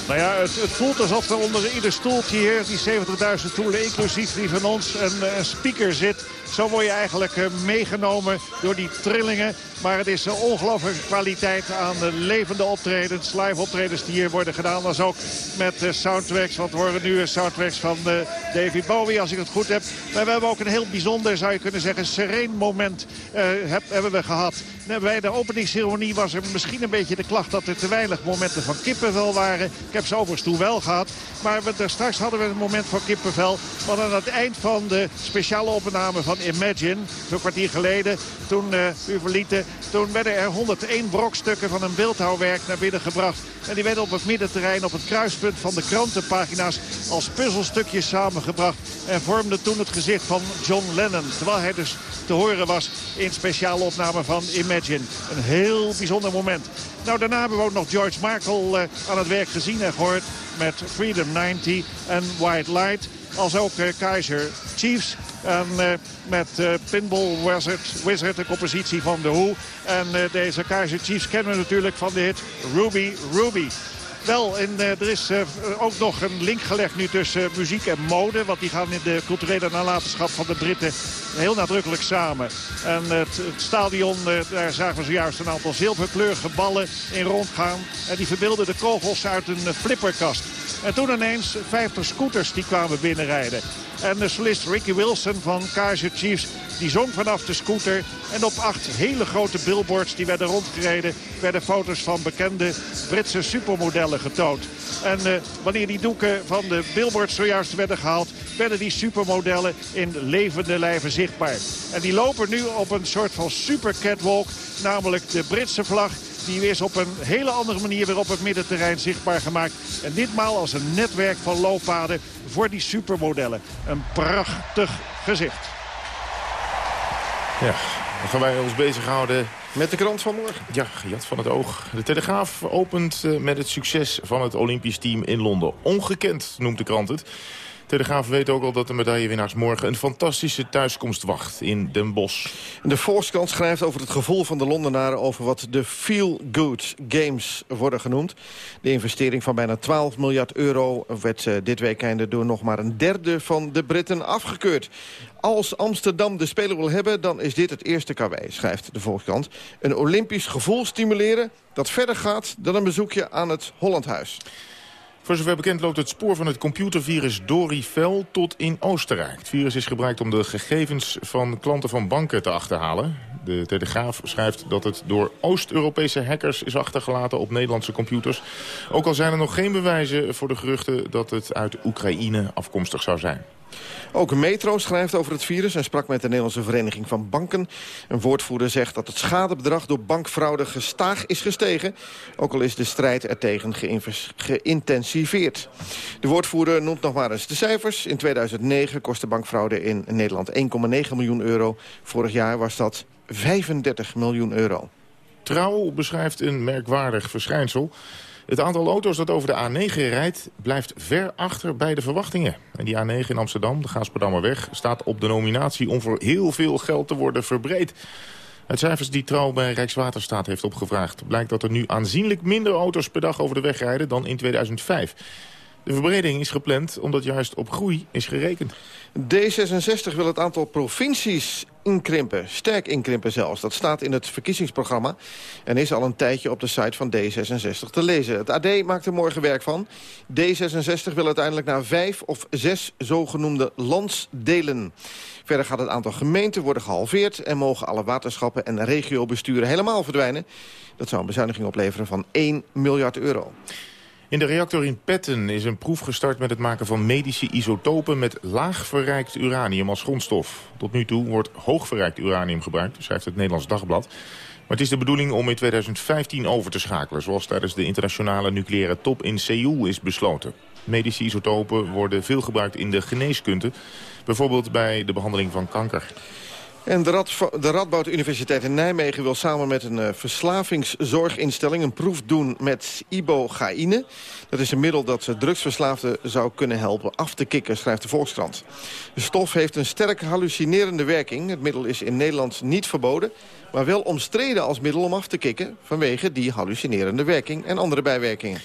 Nou ja, het, het voelt alsof er onder ieder stoeltje hier... die 70.000 stoelen, inclusief die van ons, een, een speaker zit... Zo word je eigenlijk meegenomen door die trillingen. Maar het is een ongelooflijke kwaliteit aan de levende optredens. Live optredens die hier worden gedaan. Dat is ook met soundtracks. Want we horen nu soundtracks van David Bowie, als ik het goed heb. Maar we hebben ook een heel bijzonder, zou je kunnen zeggen, moment heb, hebben we gehad. Bij de openingsceremonie was er misschien een beetje de klacht dat er te weinig momenten van kippenvel waren. Ik heb ze overigens toen wel gehad. Maar we, straks hadden we een moment van kippenvel. Want aan het eind van de speciale opname van Imagine, zo'n kwartier geleden, toen uh, u verlieten, toen werden er 101 brokstukken van een beeldhouwwerk naar binnen gebracht. En die werden op het middenterrein, op het kruispunt van de krantenpagina's, als puzzelstukjes samengebracht. En vormden toen het gezicht van John Lennon. Terwijl hij dus horen was in speciale opname van Imagine. Een heel bijzonder moment. Nou, daarna hebben we ook nog George Michael uh, aan het werk gezien en gehoord met Freedom 90 en White Light. Als ook uh, Kaiser Chiefs. En uh, met Pinball Wizard, Wizard, de compositie van The Who. En deze Kaiser Chiefs kennen we natuurlijk van de hit Ruby Ruby. Wel, en uh, er is uh, ook nog een link gelegd nu tussen uh, muziek en mode. Want die gaan in de culturele nalatenschap van de Britten heel nadrukkelijk samen. En het, het stadion, daar zagen we zojuist een aantal zilverkleurige ballen in rondgaan. En die verbeelden de kogels uit een flipperkast. En toen ineens 50 scooters die kwamen binnenrijden. En de solist Ricky Wilson van Kaiser Chiefs die zong vanaf de scooter. En op acht hele grote billboards die werden rondgereden... werden foto's van bekende Britse supermodellen getoond. En uh, wanneer die doeken van de billboards zojuist werden gehaald... werden die supermodellen in levende lijven zichtbaar. En die lopen nu op een soort van super catwalk, namelijk de Britse vlag die is op een hele andere manier weer op het middenterrein zichtbaar gemaakt. En ditmaal als een netwerk van looppaden voor die supermodellen. Een prachtig gezicht. Ja, dan gaan wij ons bezighouden... Met de krant van morgen. Ja, Jat van het Oog. De Telegraaf opent met het succes van het Olympisch team in Londen. Ongekend noemt de krant het. Telegraaf weet ook al dat de medaillewinnaars morgen een fantastische thuiskomst wacht in Den Bosch. De Volkskrant schrijft over het gevoel van de Londenaren over wat de Feel Good Games worden genoemd. De investering van bijna 12 miljard euro werd uh, dit weekende door nog maar een derde van de Britten afgekeurd. Als Amsterdam de Spelen wil hebben, dan is dit het eerste karwei, schrijft de Volkskrant. Een Olympisch gevoel stimuleren dat verder gaat dan een bezoekje aan het Hollandhuis. Voor zover bekend loopt het spoor van het computervirus Dorifel tot in Oostenrijk. Het virus is gebruikt om de gegevens van klanten van banken te achterhalen. De Telegraaf schrijft dat het door Oost-Europese hackers is achtergelaten op Nederlandse computers. Ook al zijn er nog geen bewijzen voor de geruchten dat het uit Oekraïne afkomstig zou zijn. Ook Metro schrijft over het virus en sprak met de Nederlandse Vereniging van Banken. Een woordvoerder zegt dat het schadebedrag door bankfraude gestaag is gestegen. Ook al is de strijd ertegen geïntensiveerd. De woordvoerder noemt nog maar eens de cijfers. In 2009 kostte bankfraude in Nederland 1,9 miljoen euro. Vorig jaar was dat 35 miljoen euro. Trouw beschrijft een merkwaardig verschijnsel. Het aantal auto's dat over de A9 rijdt blijft ver achter bij de verwachtingen. En die A9 in Amsterdam, de Gaasperdammerweg, staat op de nominatie om voor heel veel geld te worden verbreed. Uit cijfers die Trouw bij Rijkswaterstaat heeft opgevraagd... blijkt dat er nu aanzienlijk minder auto's per dag over de weg rijden dan in 2005. De verbreding is gepland omdat juist op groei is gerekend. D66 wil het aantal provincies inkrimpen. Sterk inkrimpen zelfs. Dat staat in het verkiezingsprogramma en is al een tijdje op de site van D66 te lezen. Het AD maakt er morgen werk van. D66 wil uiteindelijk naar vijf of zes zogenoemde landsdelen. Verder gaat het aantal gemeenten worden gehalveerd... en mogen alle waterschappen en regiobesturen helemaal verdwijnen. Dat zou een bezuiniging opleveren van 1 miljard euro. In de reactor in Petten is een proef gestart met het maken van medische isotopen met laag verrijkt uranium als grondstof. Tot nu toe wordt hoog verrijkt uranium gebruikt, schrijft het Nederlands Dagblad. Maar het is de bedoeling om in 2015 over te schakelen, zoals tijdens de internationale nucleaire top in Seoul is besloten. Medische isotopen worden veel gebruikt in de geneeskunde, bijvoorbeeld bij de behandeling van kanker. En de, de Radboud Universiteit in Nijmegen wil samen met een uh, verslavingszorginstelling... een proef doen met ibogaïne. Dat is een middel dat drugsverslaafden zou kunnen helpen af te kicken, schrijft de Volkskrant. De stof heeft een sterk hallucinerende werking. Het middel is in Nederland niet verboden, maar wel omstreden als middel om af te kicken... vanwege die hallucinerende werking en andere bijwerkingen.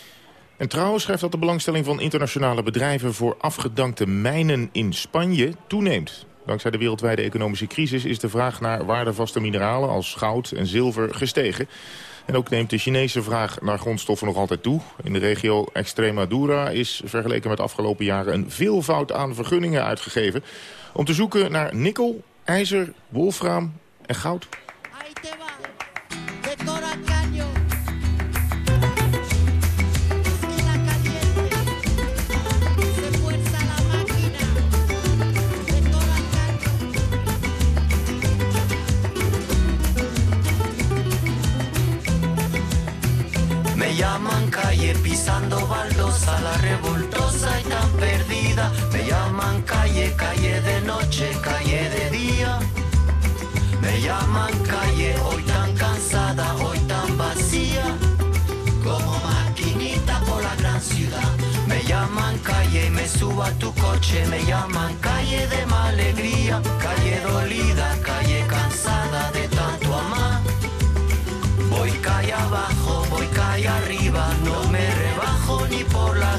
En trouwens schrijft dat de belangstelling van internationale bedrijven... voor afgedankte mijnen in Spanje toeneemt. Dankzij de wereldwijde economische crisis is de vraag naar waardevaste mineralen als goud en zilver gestegen. En ook neemt de Chinese vraag naar grondstoffen nog altijd toe. In de regio Extremadura is vergeleken met afgelopen jaren een veelvoud aan vergunningen uitgegeven. Om te zoeken naar nikkel, ijzer, wolfraam en goud.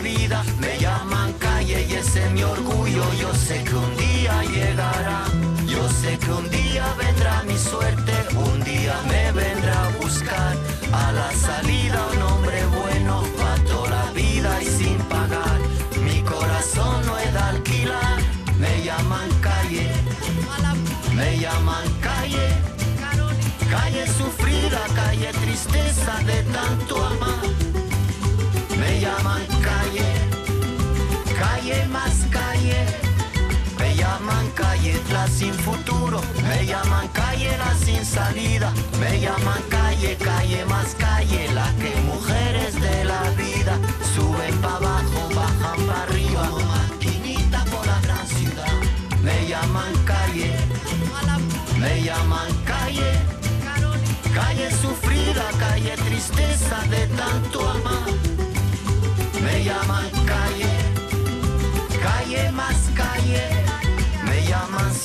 Me llaman calle y ese es mi orgullo, yo sé que un día llegará. Yo sé que un día vendrá mi suerte, un día me vendrá a buscar. A la salida un hombre bueno, para toda la vida y sin pagar. Mi corazón no es de alquilar, me llaman calle, me llaman calle. Calle sufrida, calle tristeza de tanto amar. Me llaman sin futuro. Me llaman calle la sin salida. Me llaman calle, calle más calle. La que mujeres de la vida suben para abajo, bajan para arriba. Maquinita por la gran ciudad. Me llaman calle, me llaman calle. Calle sufrida, calle tristeza de tanto amar. Me llaman calle, calle más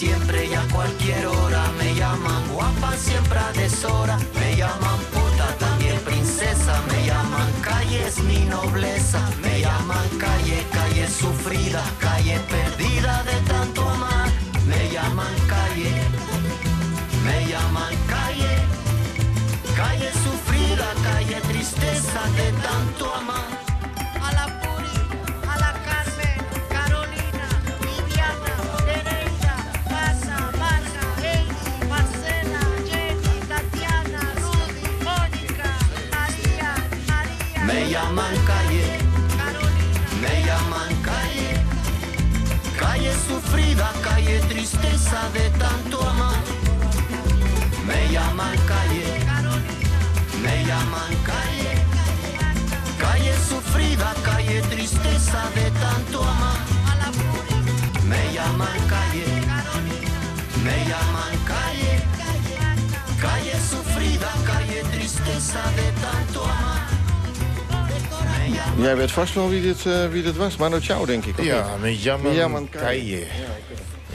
siempre y a cualquier hora. Me llaman guapa siempre a deshora. Me llaman puta también princesa. Me llaman calle es mi nobleza. Me llaman calle, calle sufrida, calle perdida de tanto amar. Me llaman calle, me llaman calle. Calle sufrida, calle tristeza de tanto calle tristeza de tanto amar. Me llaman calle, me llaman calle. Calle sufrida, calle tristeza de tanto amar. Me llaman calle, me llaman calle. Calle sufrida, calle tristeza de tanto amar. Jij weet vast wel wie dit, uh, wie dit was. Manu Chao, denk ik. Ja, met Me llaman calle.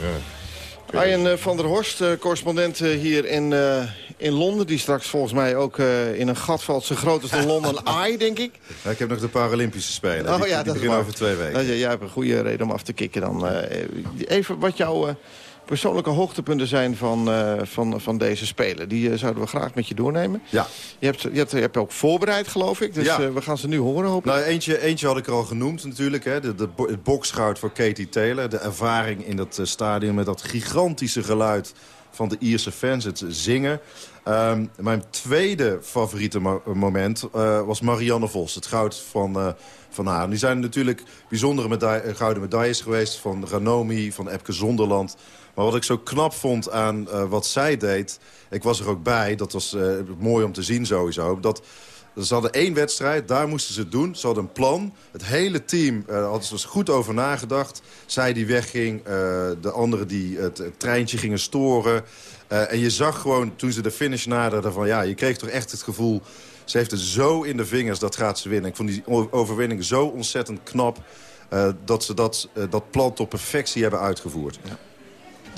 Ja. Arjen uh, van der Horst, uh, correspondent uh, hier in, uh, in Londen... die straks volgens mij ook uh, in een gat valt zo groot als de London Eye, denk ik. Ja, ik heb nog de Paralympische Spelen. Oh, die, ja, die dat is beginnen over twee weken. Nou, ja, jij hebt een goede reden om af te kicken dan. Uh, even wat jouw persoonlijke hoogtepunten zijn van, eh, van, van deze Spelen. Die eh, zouden we graag met je doornemen. Ja. Je hebt, je hebt, je hebt ook voorbereid, geloof ik. Dus Ja. eh, we gaan ze nu horen, hopelijk. Nou, eentje, eentje had ik er al genoemd natuurlijk. Hè. De, de, het boksgoud voor Katie Taylor. De ervaring in dat stadion met dat gigantische geluid van de Ierse fans. Het zingen. Ehm, mijn tweede favoriete mo- moment eh, was Marianne Vos. Het goud van, eh, van haar. Nu zijn natuurlijk bijzondere eh, gouden medailles geweest. Van Ranomi, van Epke Zonderland. Maar wat ik zo knap vond aan wat zij deed... Ik was er ook bij, dat was mooi om te zien sowieso... Dat, ze hadden één wedstrijd, daar moesten ze het doen. Ze hadden een plan. Het hele team uh, ze dus goed over nagedacht. Zij die wegging, uh, de anderen die het, treintje gingen storen. Uh, en je zag gewoon, toen ze de finish naderden... van ja, je kreeg toch echt het gevoel... ze heeft het zo in de vingers, dat gaat ze winnen. Ik vond die overwinning zo ontzettend knap... Uh, dat ze dat, dat plan tot perfectie hebben uitgevoerd. Ja.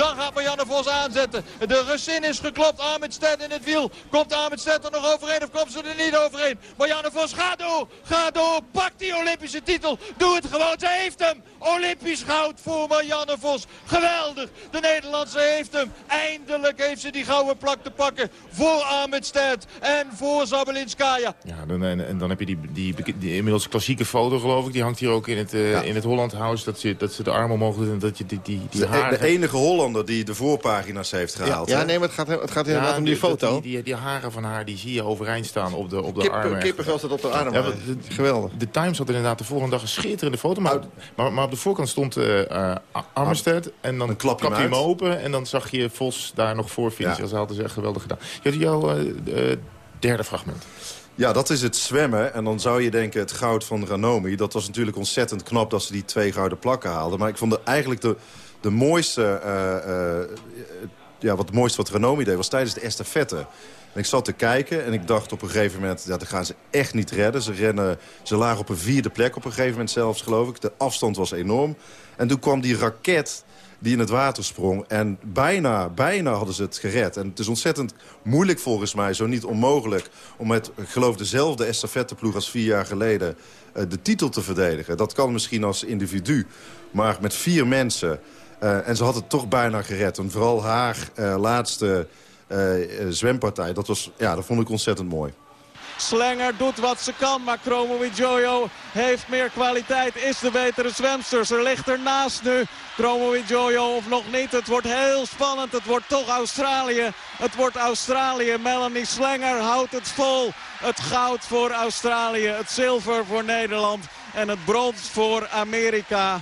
Dan gaat Marianne Vos aanzetten. De Russin is geklopt. Armitstedt in het wiel. Komt Armitstedt er nog overheen of komt ze er niet overheen? Marianne Vos, ga door. Ga door. Pak die Olympische titel. Doe het gewoon. Ze heeft hem. Olympisch goud voor Marianne Vos. Geweldig. De Nederlandse heeft hem. Eindelijk heeft ze die gouden plak te pakken. Voor Armitstedt en voor Zabelinskaya. Ja, dan, en, en dan heb je die, die, die, inmiddels klassieke foto, geloof ik. Die hangt hier ook in het, uh, ja. in het Holland House. Dat, je, dat ze de armen mogen doen en dat je die, die, die de, enige Hollander die de voorpagina's heeft gehaald. Ja, ja nee, maar het gaat, het gaat inderdaad ja, om die foto. Die, die, die, haren van haar die zie je overeind staan op de, op de Kip, armen. Kippenvel staat op de armen. Ja, de, Geweldig. De Times had inderdaad de volgende dag een schitterende foto. Maar, maar, maar op de voorkant stond uh, uh, Armstead. En dan klapte hij hem open. En dan zag je Vos daar nog voor finishen. Ja. Ze hadden ze echt geweldig gedaan. Je had jouw uh, derde fragment. Ja, dat is het zwemmen. En dan zou je denken het goud van Ranomi. Dat was natuurlijk ontzettend knap dat ze die twee gouden plakken haalden. Maar ik vond het eigenlijk de, de mooiste... Uh, uh, ja, wat het mooiste wat Ranomi deed was tijdens de estafette. Ik zat te kijken en ik dacht op een gegeven moment... Ja, dat gaan ze echt niet redden. Ze, rennen, ze lagen op een vierde plek op een gegeven moment zelfs, geloof ik. De afstand was enorm. En toen kwam die raket die in het water sprong. En bijna, bijna hadden ze het gered. En het is ontzettend moeilijk volgens mij, zo niet onmogelijk... om met, ik geloof, dezelfde estafetteploeg als vier jaar geleden... Uh, de titel te verdedigen. Dat kan misschien als individu. Maar met vier mensen... Uh, en ze had het toch bijna gered. En vooral haar uh, laatste zwempartij, dat, was, ja, dat vond ik ontzettend mooi. Slenger doet wat ze kan, maar Chromo Jojo heeft meer kwaliteit, is de betere zwemster. Ze ligt ernaast nu. Chromo Jojo of nog niet. Het wordt heel spannend. Het wordt toch Australië. Het wordt Australië. Melanie Slenger houdt het vol. Het goud voor Australië. Het zilver voor Nederland. En het brons voor Amerika.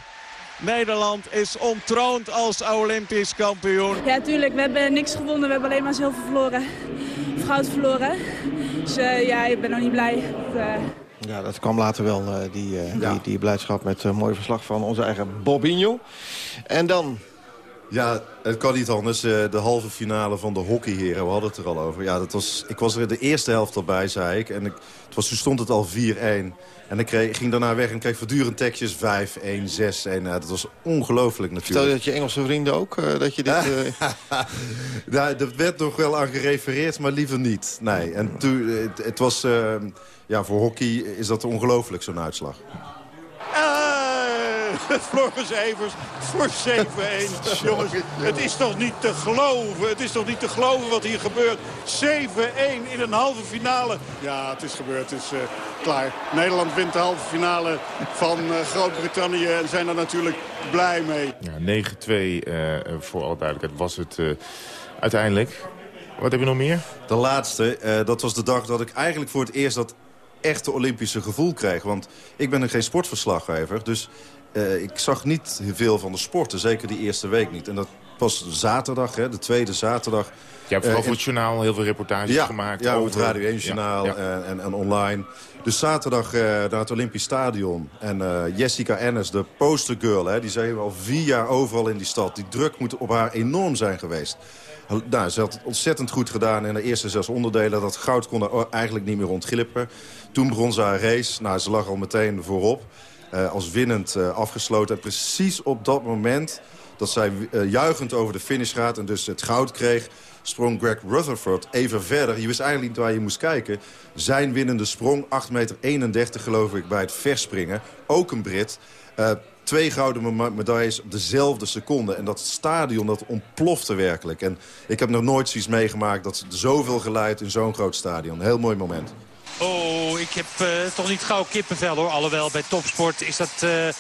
Nederland is ontroond als Olympisch kampioen. Ja, tuurlijk. We hebben niks gewonnen. We hebben alleen maar zilver verloren. Of goud verloren. Dus uh, ja, ik ben nog niet blij. Dat, uh... Ja, dat kwam later wel, uh, die, ja. die, die blijdschap met een mooi verslag van onze eigen Bobinho. En dan... Ja, het kan niet anders. de halve finale van de hockeyheren, we hadden het er al over. Ja, dat was, ik was er de eerste helft al bij, zei ik. En ik, het was, toen stond het al 4-1. En ik kreeg, ging daarna weg en kreeg voortdurend tekstjes 5-1, 6-1. Ja, dat was ongelooflijk natuurlijk. Stel je dat je Engelse vrienden ook, uh, dat je dit... Uh... ja, er werd nog wel aan gerefereerd, maar liever niet. Nee, en toen, het, het was... Uh, ja, voor hockey is dat ongelooflijk, zo'n uitslag. Floris Evers voor 7-1. Jongens, het is toch niet te geloven. Het is toch niet te geloven wat hier gebeurt. 7-1 in een halve finale. Ja, het is gebeurd. Het is uh, klaar. Nederland wint de halve finale van uh, Groot-Brittannië. En zijn er natuurlijk blij mee. Ja, 9-2 uh, voor alle duidelijkheid was het uiteindelijk. Wat heb je nog meer? De laatste. dat was de dag dat ik eigenlijk voor het eerst dat echte Olympische gevoel kreeg. Want ik ben er geen sportverslaggever. Dus uh, ik zag niet veel van de sporten, zeker die eerste week niet. En dat was zaterdag, hè, de tweede zaterdag. Je hebt vooral uh, voor het journaal heel veel reportages ja, gemaakt. Ja, over het Radio 1 journaal ja, ja. En, en, en, online. Dus zaterdag uh, naar het Olympisch Stadion. En Jessica Ennis, de postergirl, hè, die zijn al vier jaar overal in die stad. Die druk moet op haar enorm zijn geweest. Nou, ze had het ontzettend goed gedaan in de eerste zes onderdelen. Dat goud kon er eigenlijk niet meer ontglippen. Toen begon ze haar race. Nou, ze lag al meteen voorop. Uh, als winnend uh, afgesloten. En precies op dat moment dat zij uh, juichend over de finish gaat... en dus het goud kreeg, sprong Greg Rutherford even verder. Je wist eigenlijk niet waar je moest kijken. Zijn winnende sprong, 8,31 meter geloof ik, bij het verspringen. Ook een Brit. Twee gouden me- medailles op dezelfde seconde. En dat stadion, dat ontplofte werkelijk. En ik heb nog nooit zoiets meegemaakt dat zoveel geluid in zo'n groot stadion. Heel mooi moment. Oh, ik heb eh, toch niet gauw kippenvel hoor. Alhoewel bij topsport is dat eh, eh,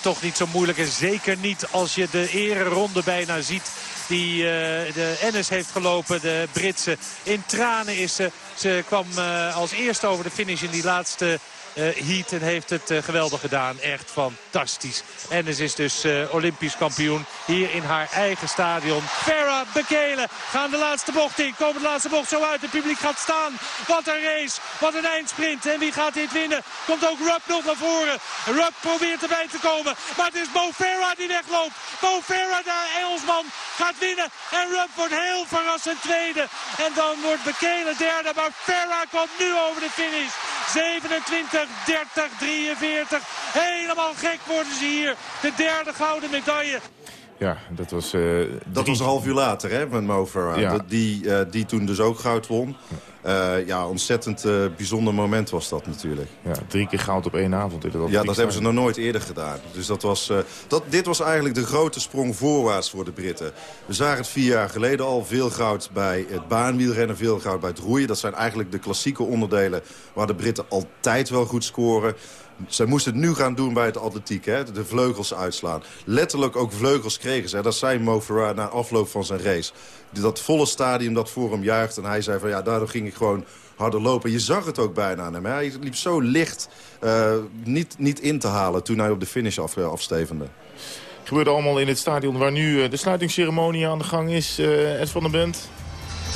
toch niet zo moeilijk. En zeker niet als je de ereronde bijna ziet die de Ennis heeft gelopen. De Britse. In tranen is ze. Ze kwam als eerste over de finish in die laatste heat. En heeft het eh, geweldig gedaan. Echt fantastisch. Ennis is dus eh, Olympisch kampioen. Hier in haar eigen stadion. Farah, Bekele gaan de laatste bocht in. Komen de laatste bocht zo uit. Het publiek gaat staan. Wat een race. Wat een eindsprint. En wie gaat dit winnen? Komt ook Rupp nog naar voren. Rupp probeert erbij te komen. Maar het is Mo Farah die wegloopt. Mo Farah, de Engelsman, gaat winnen. En Rupp wordt heel verrassend tweede. En dan wordt Bekele derde. Maar Farah komt nu over de finish. 27, 30, 43. Helemaal gek worden ze hier. De derde gouden medaille. Ja, dat was... eh, Dat was een half uur later, hè, met Mo Farah. Ja. Dat- Die, eh, die toen dus ook goud won. Eh, ja, ontzettend bijzonder moment was dat natuurlijk. Ja, drie keer goud op één avond. inderdaad. Ja, dat hebben ze nog nooit eerder gedaan. Dus dat was, dat, dit was eigenlijk de grote sprong voorwaarts voor de Britten. We zagen het vier jaar geleden al. Veel goud bij het baanwielrennen, veel goud bij het roeien. Dat zijn eigenlijk de klassieke onderdelen waar de Britten altijd wel goed scoren. Zij moesten het nu gaan doen bij het atletiek, hè? de vleugels uitslaan. Letterlijk ook vleugels kregen ze. Dat zei Mo Farah na afloop van zijn race. Dat volle stadium dat voor hem juicht. En hij zei van ja, daardoor ging ik gewoon harder lopen. Je zag het ook bijna aan hem. hè. Hij liep zo licht eh, niet, niet in te halen toen hij op de finish af, afstevende. Gebeurde allemaal in het stadion waar nu eh, de sluitingsceremonie aan de gang is. eh Ed van der Bent.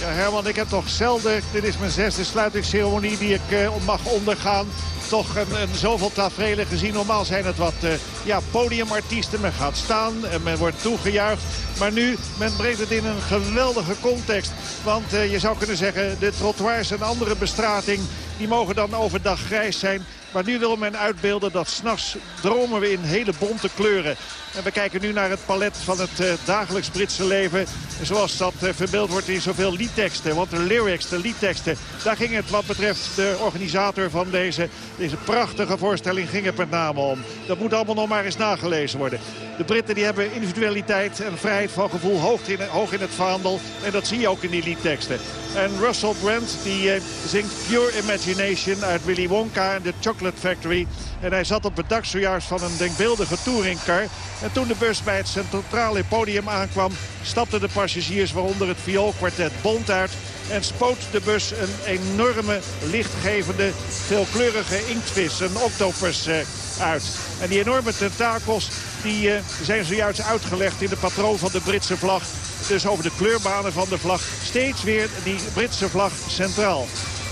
Ja, Herman, ik heb toch zelden, dit is mijn zesde sluitingsceremonie die ik eh, mag ondergaan. Toch een, zoveel tafereelen gezien. Normaal zijn het wat eh, ja, podiumartiesten. Men gaat staan en men wordt toegejuicht. Maar nu, men brengt het in een geweldige context. Want eh, je zou kunnen zeggen, de trottoirs en andere bestrating... die mogen dan overdag grijs zijn. Maar nu wil men uitbeelden dat s'nachts dromen we in hele bonte kleuren. En we kijken nu naar het palet van het eh, dagelijks Britse leven. En zoals dat eh, verbeeld wordt in zoveel liedteksten. Want de lyrics, de liedteksten, daar ging het wat betreft de organisator van deze, deze prachtige voorstelling ging het met name om. Dat moet allemaal nog maar eens nagelezen worden. De Britten die hebben individualiteit en vrijheid van gevoel hoog in, hoog in het vaandel. En dat zie je ook in die liedteksten. En Russell Brand die eh, zingt Pure Imagination uit Willy Wonka en de Chocolate Factory. En hij zat op het dak zojuist van een denkbeeldige touringcar. En toen de bus bij het centrale podium aankwam... stapten de passagiers, waaronder het vioolkwartet Bond uit... en spoot de bus een enorme, lichtgevende, veelkleurige inktvis, een octopus, eh, uit. En die enorme tentakels die, eh, zijn zojuist uitgelegd in de patroon van de Britse vlag. Dus over de kleurbanen van de vlag steeds weer die Britse vlag centraal.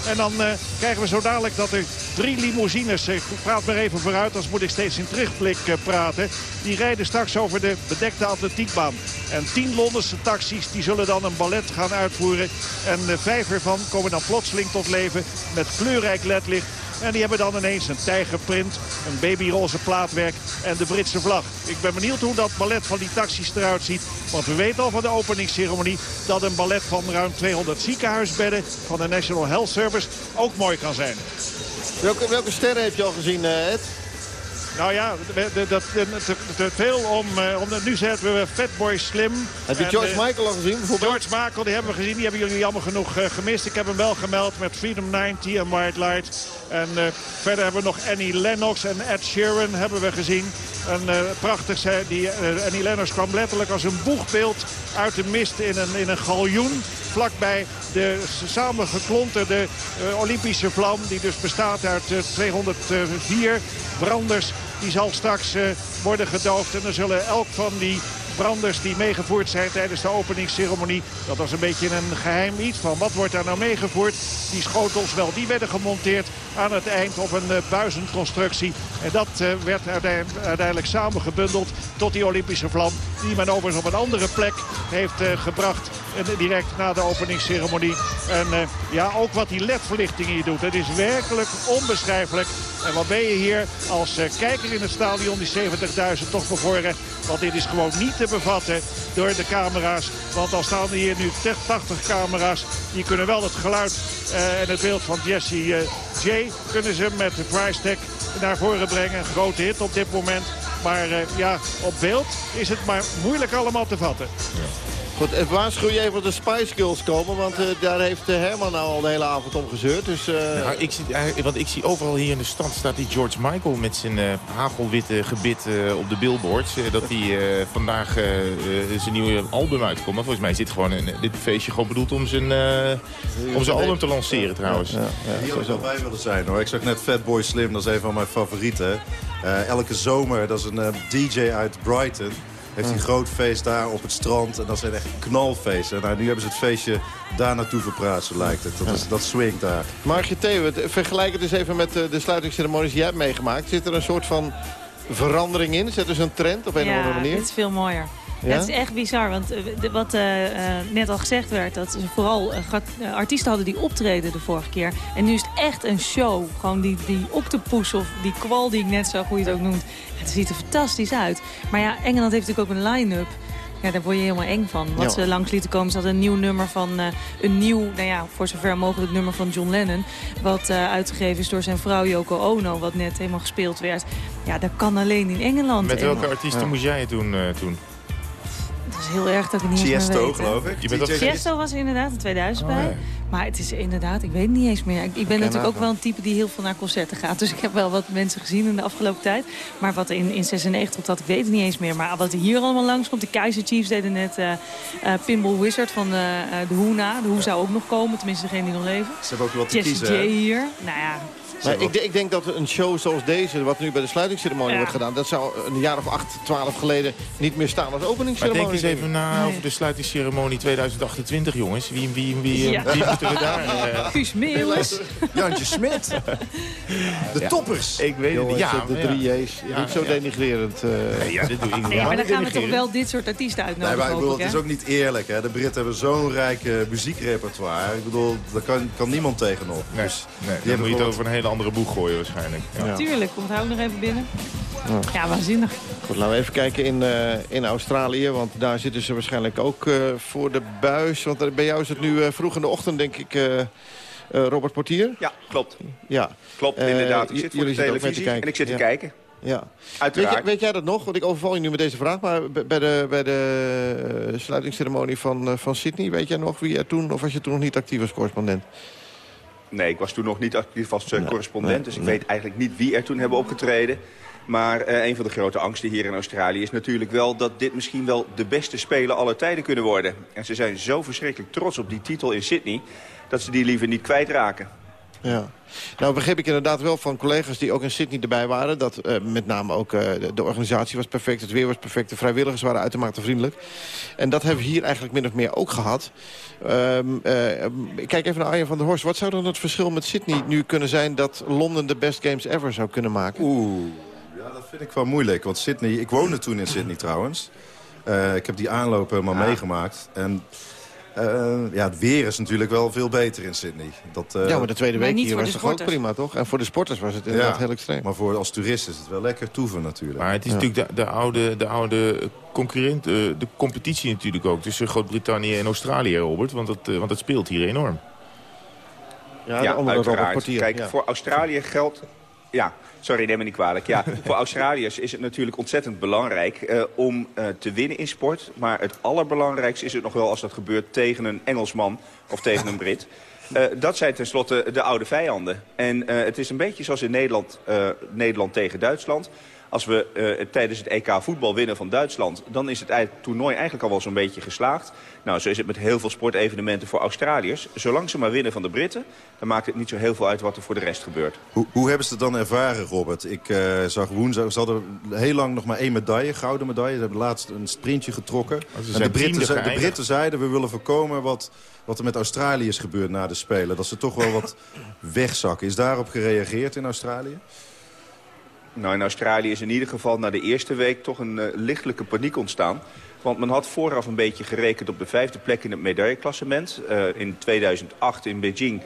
En dan eh, krijgen we zo dadelijk dat er drie limousines, ik praat maar even vooruit, anders moet ik steeds in terugblik eh, praten. Die rijden straks over de bedekte atletiekbaan. En tien Londense taxis die zullen dan een ballet gaan uitvoeren. En eh, vijf ervan komen dan plotseling tot leven met kleurrijk ledlicht. En die hebben dan ineens een tijgerprint, een babyroze plaatwerk en de Britse vlag. Ik ben benieuwd hoe dat ballet van die taxis eruit ziet. Want we weten al van de openingsceremonie dat een ballet van ruim 200 ziekenhuisbedden van de National Health Service ook mooi kan zijn. Welke, welke sterren heb je al gezien, eh, Ed? Nou ja, dat veel om, eh, om... Nu zetten we Fatboy Slim. Heb je George eh, Michael al gezien bijvoorbeeld? George Michael, die hebben we gezien. Die hebben jullie jammer genoeg eh, gemist. Ik heb hem wel gemeld met Freedom 90 en White Light. En verder hebben we nog Annie Lennox en Ed Sheeran hebben we gezien. En eh, prachtig, die, Annie Lennox kwam letterlijk als een boegbeeld uit de mist in een, in een galjoen. Vlakbij de samengeklonterde eh, Olympische vlam. Die dus bestaat uit eh, 204 branders. Die zal straks eh, worden gedoofd. En dan zullen elk van die branders die meegevoerd zijn tijdens de openingsceremonie. Dat was een beetje een geheim iets van wat wordt daar nou meegevoerd. Die schotels wel, die werden gemonteerd aan het eind op een eh, buizenconstructie. En dat eh, werd uitein- uiteindelijk samengebundeld tot die Olympische vlam. Die men overigens op een andere plek heeft eh, gebracht. Direct na de openingsceremonie. En ja, ook wat die ledverlichting hier doet. Het is werkelijk onbeschrijfelijk. En wat ben je hier als kijker in het stadion, die 70.000 toch bevoorrecht. Want dit is gewoon niet te bevatten door de camera's. Want al staan er hier nu 80 camera's. Die kunnen wel het geluid eh, en het beeld van Jesse eh, J. kunnen ze met de price tag naar voren brengen. Een grote hit op dit moment. Maar eh, ja, op beeld is het maar moeilijk allemaal te vatten. Goed, en waarschuw je even dat de Spice Girls komen, want eh, daar heeft eh, Herman nou al de hele avond om gezeurd. Dus, eh, Nou, ik zie, want ik zie overal hier in de stad staat die George Michael met zijn eh, hagelwitte gebit eh, op de billboards. eh, dat hij eh, vandaag eh, eh, zijn nieuwe album uitkomt. Maar volgens mij is dit gewoon een, dit feestje gewoon bedoeld om zijn, eh, om zijn album te lanceren trouwens. Hier had ik wel bij willen zijn hoor. Ik zag net Fatboy Slim, dat is een van mijn favorieten. Eh, elke zomer, dat is een eh, DJ uit Brighton. Heeft hij een groot feest daar op het strand. En dat zijn echt knalfeesten. Nou, nu hebben ze het feestje daar naartoe verpraat, zo lijkt het. Dat, is, dat swingt daar. Margje Theo, vergelijk het eens even met eh, de sluitingsceremonies die jij hebt meegemaakt. Zit er een soort van verandering in? Zit er een trend op een of andere manier? dit is veel mooier. Ja? Het is echt bizar, want eh, de- wat eh, eh, net al gezegd werd... dat ze vooral artiesten hadden die optreden de vorige keer. En nu is het echt een show. Gewoon die, die octopus of die kwal die ik net zag, hoe je het ook noemt. Het ziet er fantastisch uit. Maar ja, Engeland heeft natuurlijk ook een line-up. Ja, daar word je helemaal eng van. Wat Ja. ze langs lieten komen, is dat een nieuw nummer van... eh, een nieuw, nou ja, voor zover mogelijk nummer van John Lennon... wat eh, uitgegeven is door zijn vrouw Yoko Ono, wat net helemaal gespeeld werd. Ja, dat kan alleen in Engeland. Met welke artiesten Ja. moest jij het doen eh, toen? Is heel erg dat ik het niet eens meer geloof ik. Je bent Tiesto was er inderdaad in 2000 Oh, bij. ja. Maar het is inderdaad, ik weet het niet eens meer. Ik, ik ben natuurlijk ook nagaan. wel een type die heel veel naar concerten gaat. Dus ik heb wel wat mensen gezien in de afgelopen tijd. Maar wat in, in 96 op dat, ik weet het niet eens meer. Maar wat er hier allemaal langskomt. De Kaiser Chiefs deden net eh, eh, Pinball Wizard van eh, eh, de Hoena. De Hoe zou ook nog komen, tenminste degene die nog leven. Ze hebben ook wat te Jesse kiezen, J hier. Nou ja, Maar ik, ik denk dat een show zoals deze, wat nu bij de sluitingsceremonie Ja. wordt gedaan... dat zou een jaar of acht, twaalf geleden niet meer staan als Maar openingsceremonie. denk eens even na Nee. over de sluitingsceremonie 2028, jongens. Wie, wie, wie, Ja. wie moeten we daar... eh, Guus Meeuwis. Jantje Smit. De Ja. toppers. Ik weet het Jongens, ja, de maar drie. J's. Ja, Niet zo ja. denigrerend. eh. Nee, ja, dit doe ik nee, maar dan gaan we toch wel dit soort artiesten Nee, uitnodigen. maar ik bedoel, hoop ik, het is ook niet eerlijk. Hè? De Britten hebben zo'n rijk eh, muziekrepertoire. Ik bedoel, daar kan, kan niemand tegenop. Nee, Dus nee, die dan hebben moet je het over een hele andere boeg gooien waarschijnlijk. Ja. Tuurlijk, komt hij ook nog even binnen. Ja. Waanzinnig. Goed, laten we even kijken in, eh, in Australië. Want daar zitten ze waarschijnlijk ook eh, voor de buis. Want er- bij jou is het nu eh, vroeg in de ochtend, denk ik, eh, eh, Robert Portier. Ja, klopt. Ja. Klopt, Eh, inderdaad. Ik zit voor de jullie zitten ook mee te televisie kijken. en ik zit te Ja. kijken. Ja. Uiteraard. Weet, jij- weet jij dat nog? Want ik overval je nu met deze vraag. Maar bij de, bij de eh, sluitingsceremonie van, eh, van Sydney... weet jij nog wie er toen... of was je toen nog niet actief als correspondent? Nee, ik was toen nog niet actief als eh, correspondent. nee, dus ik nee. weet eigenlijk niet wie er toen hebben opgetreden. Maar eh, een van de grote angsten hier in Australië is natuurlijk wel... dat dit misschien wel de beste spelen aller tijden kunnen worden. En ze zijn zo verschrikkelijk trots op die titel in Sydney... dat ze die liever niet kwijtraken. Ja. Nou begreep ik inderdaad wel van collega's die ook in Sydney erbij waren... dat eh, met name ook eh, de, de organisatie was perfect, het weer was perfect... de vrijwilligers waren uitermate vriendelijk. En dat hebben we hier eigenlijk min of meer ook gehad. Ehm, eh, ik kijk even naar Arjen van der Horst. Wat zou dan het verschil met Sydney nu kunnen zijn... dat Londen de best games ever zou kunnen maken? Oeh, ja, dat vind ik wel moeilijk. Want Sydney, ik woonde toen in Sydney trouwens. Ik heb die aanloop helemaal meegemaakt. En ja, het weer is natuurlijk wel veel beter in Sydney. Dat, eh, ja, maar de tweede week hier was toch ook prima, toch? En voor de sporters was het inderdaad heel extreem. Maar voor als toerist is het wel lekker toeven natuurlijk. Maar het is natuurlijk de, de oude, de oude concurrent, eh, de competitie natuurlijk ook... tussen Groot-Brittannië en Australië, Robert. Want dat, eh, want dat speelt hier enorm. Ja, uiteraard. Kijk, ja. voor Australië geldt... Ja, sorry, neem me niet kwalijk. Ja, voor Australiërs is het natuurlijk ontzettend belangrijk eh, om eh, te winnen in sport. Maar het allerbelangrijkste is het nog wel als dat gebeurt tegen een Engelsman of tegen een Brit. Eh, dat zijn tenslotte de oude vijanden. En het is een beetje zoals in Nederland, Nederland tegen Duitsland. Als we eh, tijdens het EK voetbal winnen van Duitsland... dan is het toernooi eigenlijk al wel zo'n beetje geslaagd. Nou, zo is het met heel veel sportevenementen voor Australiërs. Zolang ze maar winnen van de Britten... dan maakt het niet zo heel veel uit wat er voor de rest gebeurt. Hoe, hoe hebben ze het dan ervaren, Robert? Ik eh, zag woensdag, ze hadden heel lang nog maar één medaille, gouden medaille. Ze hebben laatst een sprintje getrokken. ze en de Britten, de. Britten zeiden, we willen voorkomen wat, wat er met Australië is gebeurd na de Spelen. Dat ze toch wel wat wegzakken. Is daarop gereageerd in Australië? Nou, in Australië is in ieder geval na de eerste week toch een eh, lichtelijke paniek ontstaan. Want men had vooraf een beetje gerekend op de vijfde plek in het medailleklassement. Eh, in 2008 in Beijing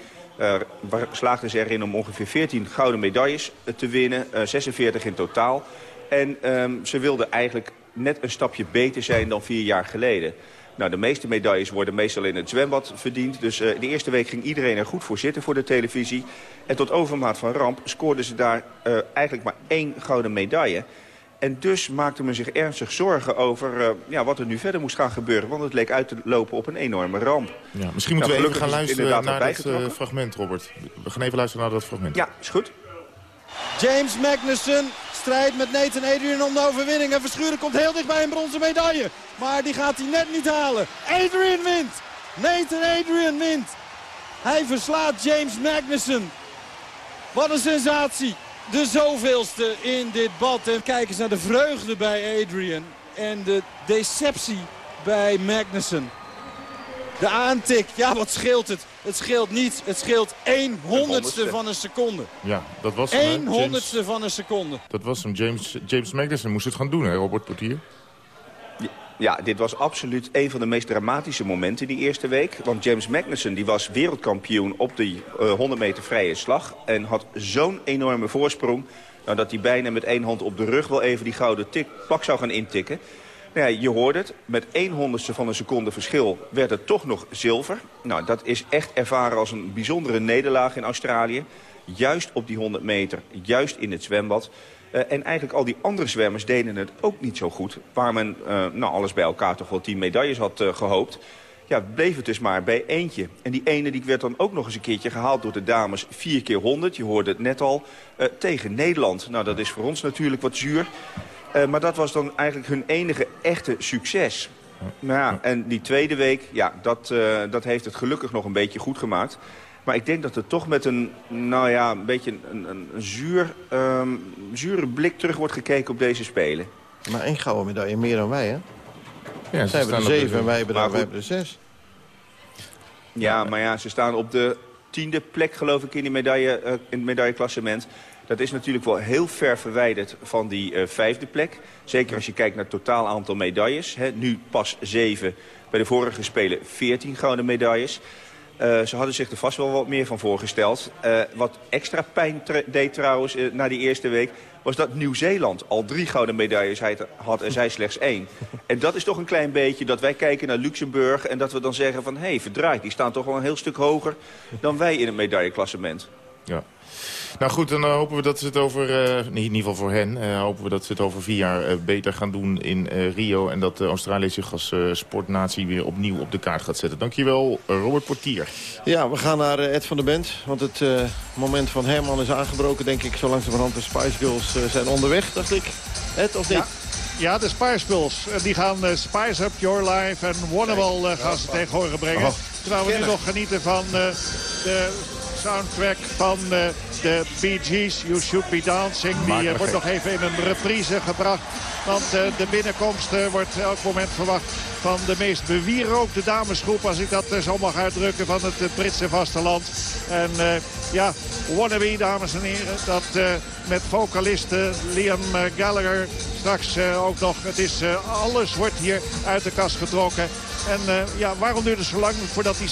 wa- slaagden ze erin om ongeveer 14 gouden medailles te winnen. eh, 46 in totaal. En ehm, ze wilden eigenlijk net een stapje beter zijn dan vier jaar geleden. Nou, de meeste medailles worden meestal in het zwembad verdiend. Dus eh, de eerste week ging iedereen er goed voor zitten voor de televisie. En tot overmaat van ramp scoorden ze daar eh, eigenlijk maar één gouden medaille. En dus maakte men zich ernstig zorgen over uh, ja, wat er nu verder moest gaan gebeuren. Want het leek uit te lopen op een enorme ramp. Ja, misschien moeten nou, we even gaan luisteren naar dat uh, fragment, Robert. We gaan even luisteren naar dat fragment. Ja, is goed. James Magnussen strijdt met Nathan Adrian om de overwinning. En Verschuren komt heel dicht bij een bronzen medaille. Maar die gaat hij net niet halen. Adrian wint. Nathan Adrian wint. Hij verslaat James Magnussen. Wat een sensatie. De zoveelste in dit bad. En kijk eens naar de vreugde bij Adrian. En de deceptie bij Magnussen. De aantik, ja wat scheelt het? Het scheelt niets. Het scheelt 1 honderdste van een seconde. Ja, dat was hem. 1 honderdste van een seconde. Dat was hem. James, James Magnussen moest het gaan doen, hè, Robert Portier? Ja, dit was absoluut een van de meest dramatische momenten die eerste week. Want James Magnussen die was wereldkampioen op de uh, 100 meter vrije slag. En had zo'n enorme voorsprong nou, dat hij bijna met één hand op de rug wel even die gouden tik, pak zou gaan intikken. Nou ja, je hoort het, met 1 honderdste van een seconde verschil werd het toch nog zilver. Nou, dat is echt ervaren als een bijzondere nederlaag in Australië. Juist op die 100 meter, juist in het zwembad. Uh, en eigenlijk al die andere zwemmers deden het ook niet zo goed. Waar men uh, nou, alles bij elkaar toch wel 10 medailles had uh, gehoopt. Ja, bleef het dus maar bij eentje. En die ene die werd dan ook nog eens een keertje gehaald door de dames 4 keer 100. Je hoorde het net al, tegen Nederland. Nou, dat is voor ons natuurlijk wat zuur. Uh, maar dat was dan eigenlijk hun enige echte succes. Nou ja, en die tweede week, ja, dat, uh, dat heeft het gelukkig nog een beetje goed gemaakt. Maar ik denk dat er toch met een, nou ja, een beetje een, een, een zuur, um, zure blik terug wordt gekeken op deze Spelen. Maar één gouden medaille meer dan wij, hè? Ja, ze hebben er zeven en wij hebben, er, wij hebben er zes. Ja, maar ja, ze staan op de tiende plek, geloof ik, in, die medaille, uh, in het medailleklassement. Dat is natuurlijk wel heel ver verwijderd van die uh, vijfde plek. Zeker als je kijkt naar het totaal aantal medailles. Hè. Nu pas zeven, bij de vorige Spelen 14 gouden medailles. Uh, ze hadden zich er vast wel wat meer van voorgesteld. Uh, wat extra pijn deed trouwens uh, na die eerste week... was dat Nieuw-Zeeland al drie gouden medailles had en zij slechts één. En dat is toch een klein beetje dat wij kijken naar Luxemburg... en dat we dan zeggen van, hé, hey, verdraaid, die staan toch wel een heel stuk hoger... dan wij in het medailleklassement. Ja. Nou goed, dan uh, hopen we dat ze het over, uh, in ieder geval voor hen... Uh, hopen we dat ze het over vier jaar beter gaan doen in Rio... en dat Australië zich als sportnatie weer opnieuw op de kaart gaat zetten. Dankjewel, Robert Portier. Ja, we gaan naar Ed van der Bent. Want het moment van Herman is aangebroken, denk ik. Zo langzamerhand de Spice Girls zijn onderweg, dacht ik. Ed, of niet? Ja. Ja, de Spice Girls. Die gaan uh, Spice Up Your Life en uh, gaan ze tegen horen brengen. Oh. Terwijl we nu nog genieten van uh, de soundtrack van uh, de Bee Gees, You Should Be Dancing. Die uh, wordt nog even in een reprise gebracht. Want uh, de binnenkomst wordt elk moment verwacht van de meest bewierookte damesgroep... als ik dat zo mag uitdrukken, van het Britse vasteland. En ja, Wannabe, dames en heren, dat met vocaliste Liam Gallagher straks ook nog... Het is, alles wordt hier uit de kast getrokken. En uh, ja, waarom duurt het zo lang voordat die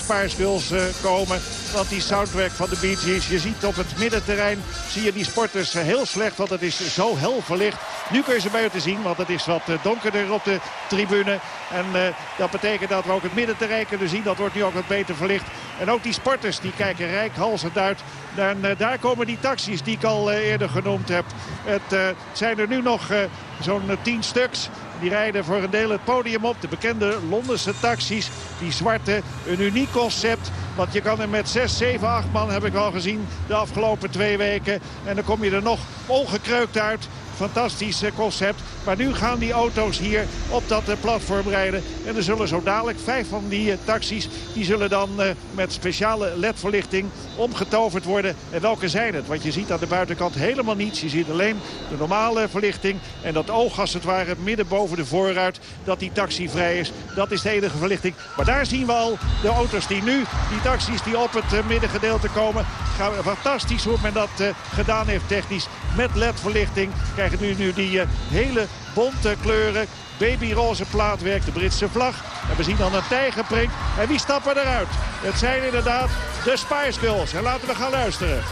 uh, komen? Want die soundtrack van de Bee Gees, je ziet op het middenterrein... zie je die sporters uh, heel slecht, want het is zo hel verlicht. Nu kun je ze buiten zien, want het is wat donkerder op de tribune. En dat betekent dat we ook het middenterrein kunnen zien. Dat wordt nu ook wat beter verlicht. En ook die sporters, die kijken rijkhalsend uit. En daar komen die taxis die ik al eerder genoemd heb. Het zijn er nu nog zo'n tien stuks. Die rijden voor een deel het podium op. De bekende Londense taxis. Die zwarte, een uniek concept. Want je kan er met 6, 7, 8 man, heb ik al gezien, de afgelopen twee weken. En dan kom je er nog ongekreukt uit fantastisch concept. Maar nu gaan die auto's hier op dat platform rijden. En er zullen zo dadelijk vijf van die taxis... die zullen dan met speciale ledverlichting omgetoverd worden. En welke zijn het? Want je ziet aan de buitenkant helemaal niets. Je ziet alleen de normale verlichting. En dat oog als het ware midden boven de voorruit... dat die taxi vrij is. Dat is de enige verlichting. Maar daar zien we al de auto's die nu, die taxis die op het middengedeelte komen... Fantastisch hoe men dat gedaan heeft technisch. Met ledverlichting krijgen nu, nu die uh, hele bonte kleuren. Babyroze plaatwerk, de Britse vlag. En we zien dan een tijgerprik. En wie stappen eruit? Het zijn inderdaad de Spice Girls. En laten we gaan luisteren.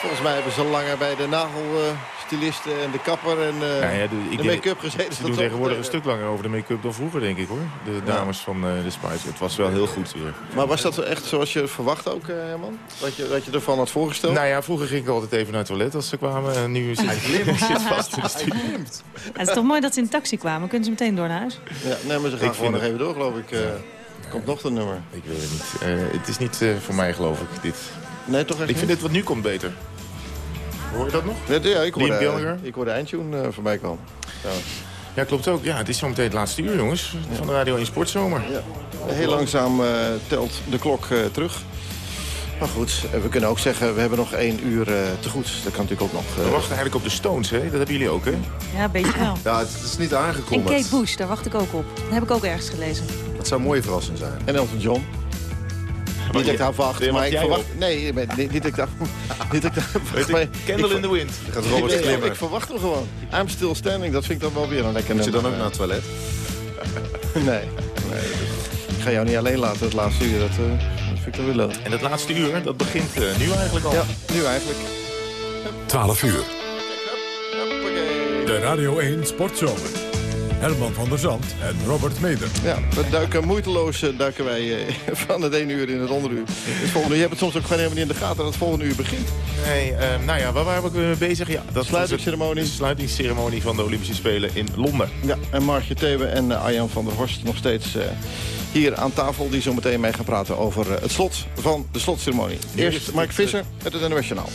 Volgens mij hebben ze langer bij de nagelstilisten en de kapper en eh, Ja, ja, de- ik de denk- make-up gezeten. Ze Dat doen tegenwoordig een stuk langer over de make-up dan vroeger, denk ik hoor. De dames van eh, de Spice. Het was wel heel goed weer. Maar was dat echt zoals je verwacht ook, eh, Herman? Dat je, dat je ervan had voorgesteld? Nou ja, vroeger ging ik altijd even naar het toilet als ze kwamen. En nu zit ik zit vast in de studio. Het is toch mooi dat ze in de taxi kwamen. Kunnen ze meteen door naar huis? Ja, nee, maar ze gaan Ik gewoon vind nog het- even door, geloof ik. eh Komt nog een nummer. Ik weet het niet. Eh, het is niet eh, voor mij, geloof ik, dit. Nee, toch echt Ik vind niet? dit wat nu komt beter. Hoor je dat nog? Ja, ja, ik hoorde, Gallagher? ik hoorde eindtune eh, voorbij komen. trouwens. Ja, klopt ook. Ja, het is zometeen het laatste uur, jongens. Van de Radio 1 Sportzomer. Ja. Heel langzaam eh, telt de klok eh, terug. Maar goed, eh, we kunnen ook zeggen, we hebben nog één uur eh, te goed. Dat kan natuurlijk ook nog. eh, We wachten eigenlijk op de Stones, hè? Dat hebben jullie ook, hè? Ja, een beetje wel. Ja, het is niet En aangekondigd. Kate Bush, daar wacht ik ook op. Dat heb ik ook ergens gelezen. Dat zou een mooie verrassing zijn. En Elton John. Niet dat ik daar verwacht, Ja, maar ik verwacht... ook? Nee, niet niet dat ik daar... Niet dat ik daar volgens mij- Candle ik in the Wind. Gaat Robert Nee, klimmen. Ik verwacht hem gewoon. I'm still standing, dat vind ik dan wel weer een lekker Moet je dan ook naar het toilet? Nee, nee. dus ik ga jou niet alleen laten het laatste uur. Dat, eh, dat vind ik dan weer leuk. En het laatste uur, dat begint eh, nu eigenlijk al. Ja, nu eigenlijk. 12 uur. De Radio 1 Sportzomer. Herman van der Zand en Robert Meder. Ja, we duiken moeiteloos eh, duiken wij eh, van het ene uur in het andere uur. Het volgende, je hebt het soms ook gewoon helemaal niet in de gaten dat het volgende uur begint. Nee, eh, nou ja, waar waren we mee bezig? Ja, dat Sluitingsceremonie. De sluitingsceremonie van de Olympische Spelen in Londen. Ja, en Margje Thewe en eh, Arjan van der Horst nog steeds eh, hier aan tafel... die zo meteen mee gaan praten over het slot van de slotceremonie. Eerst Mark het, Visser met het NOS Journaal.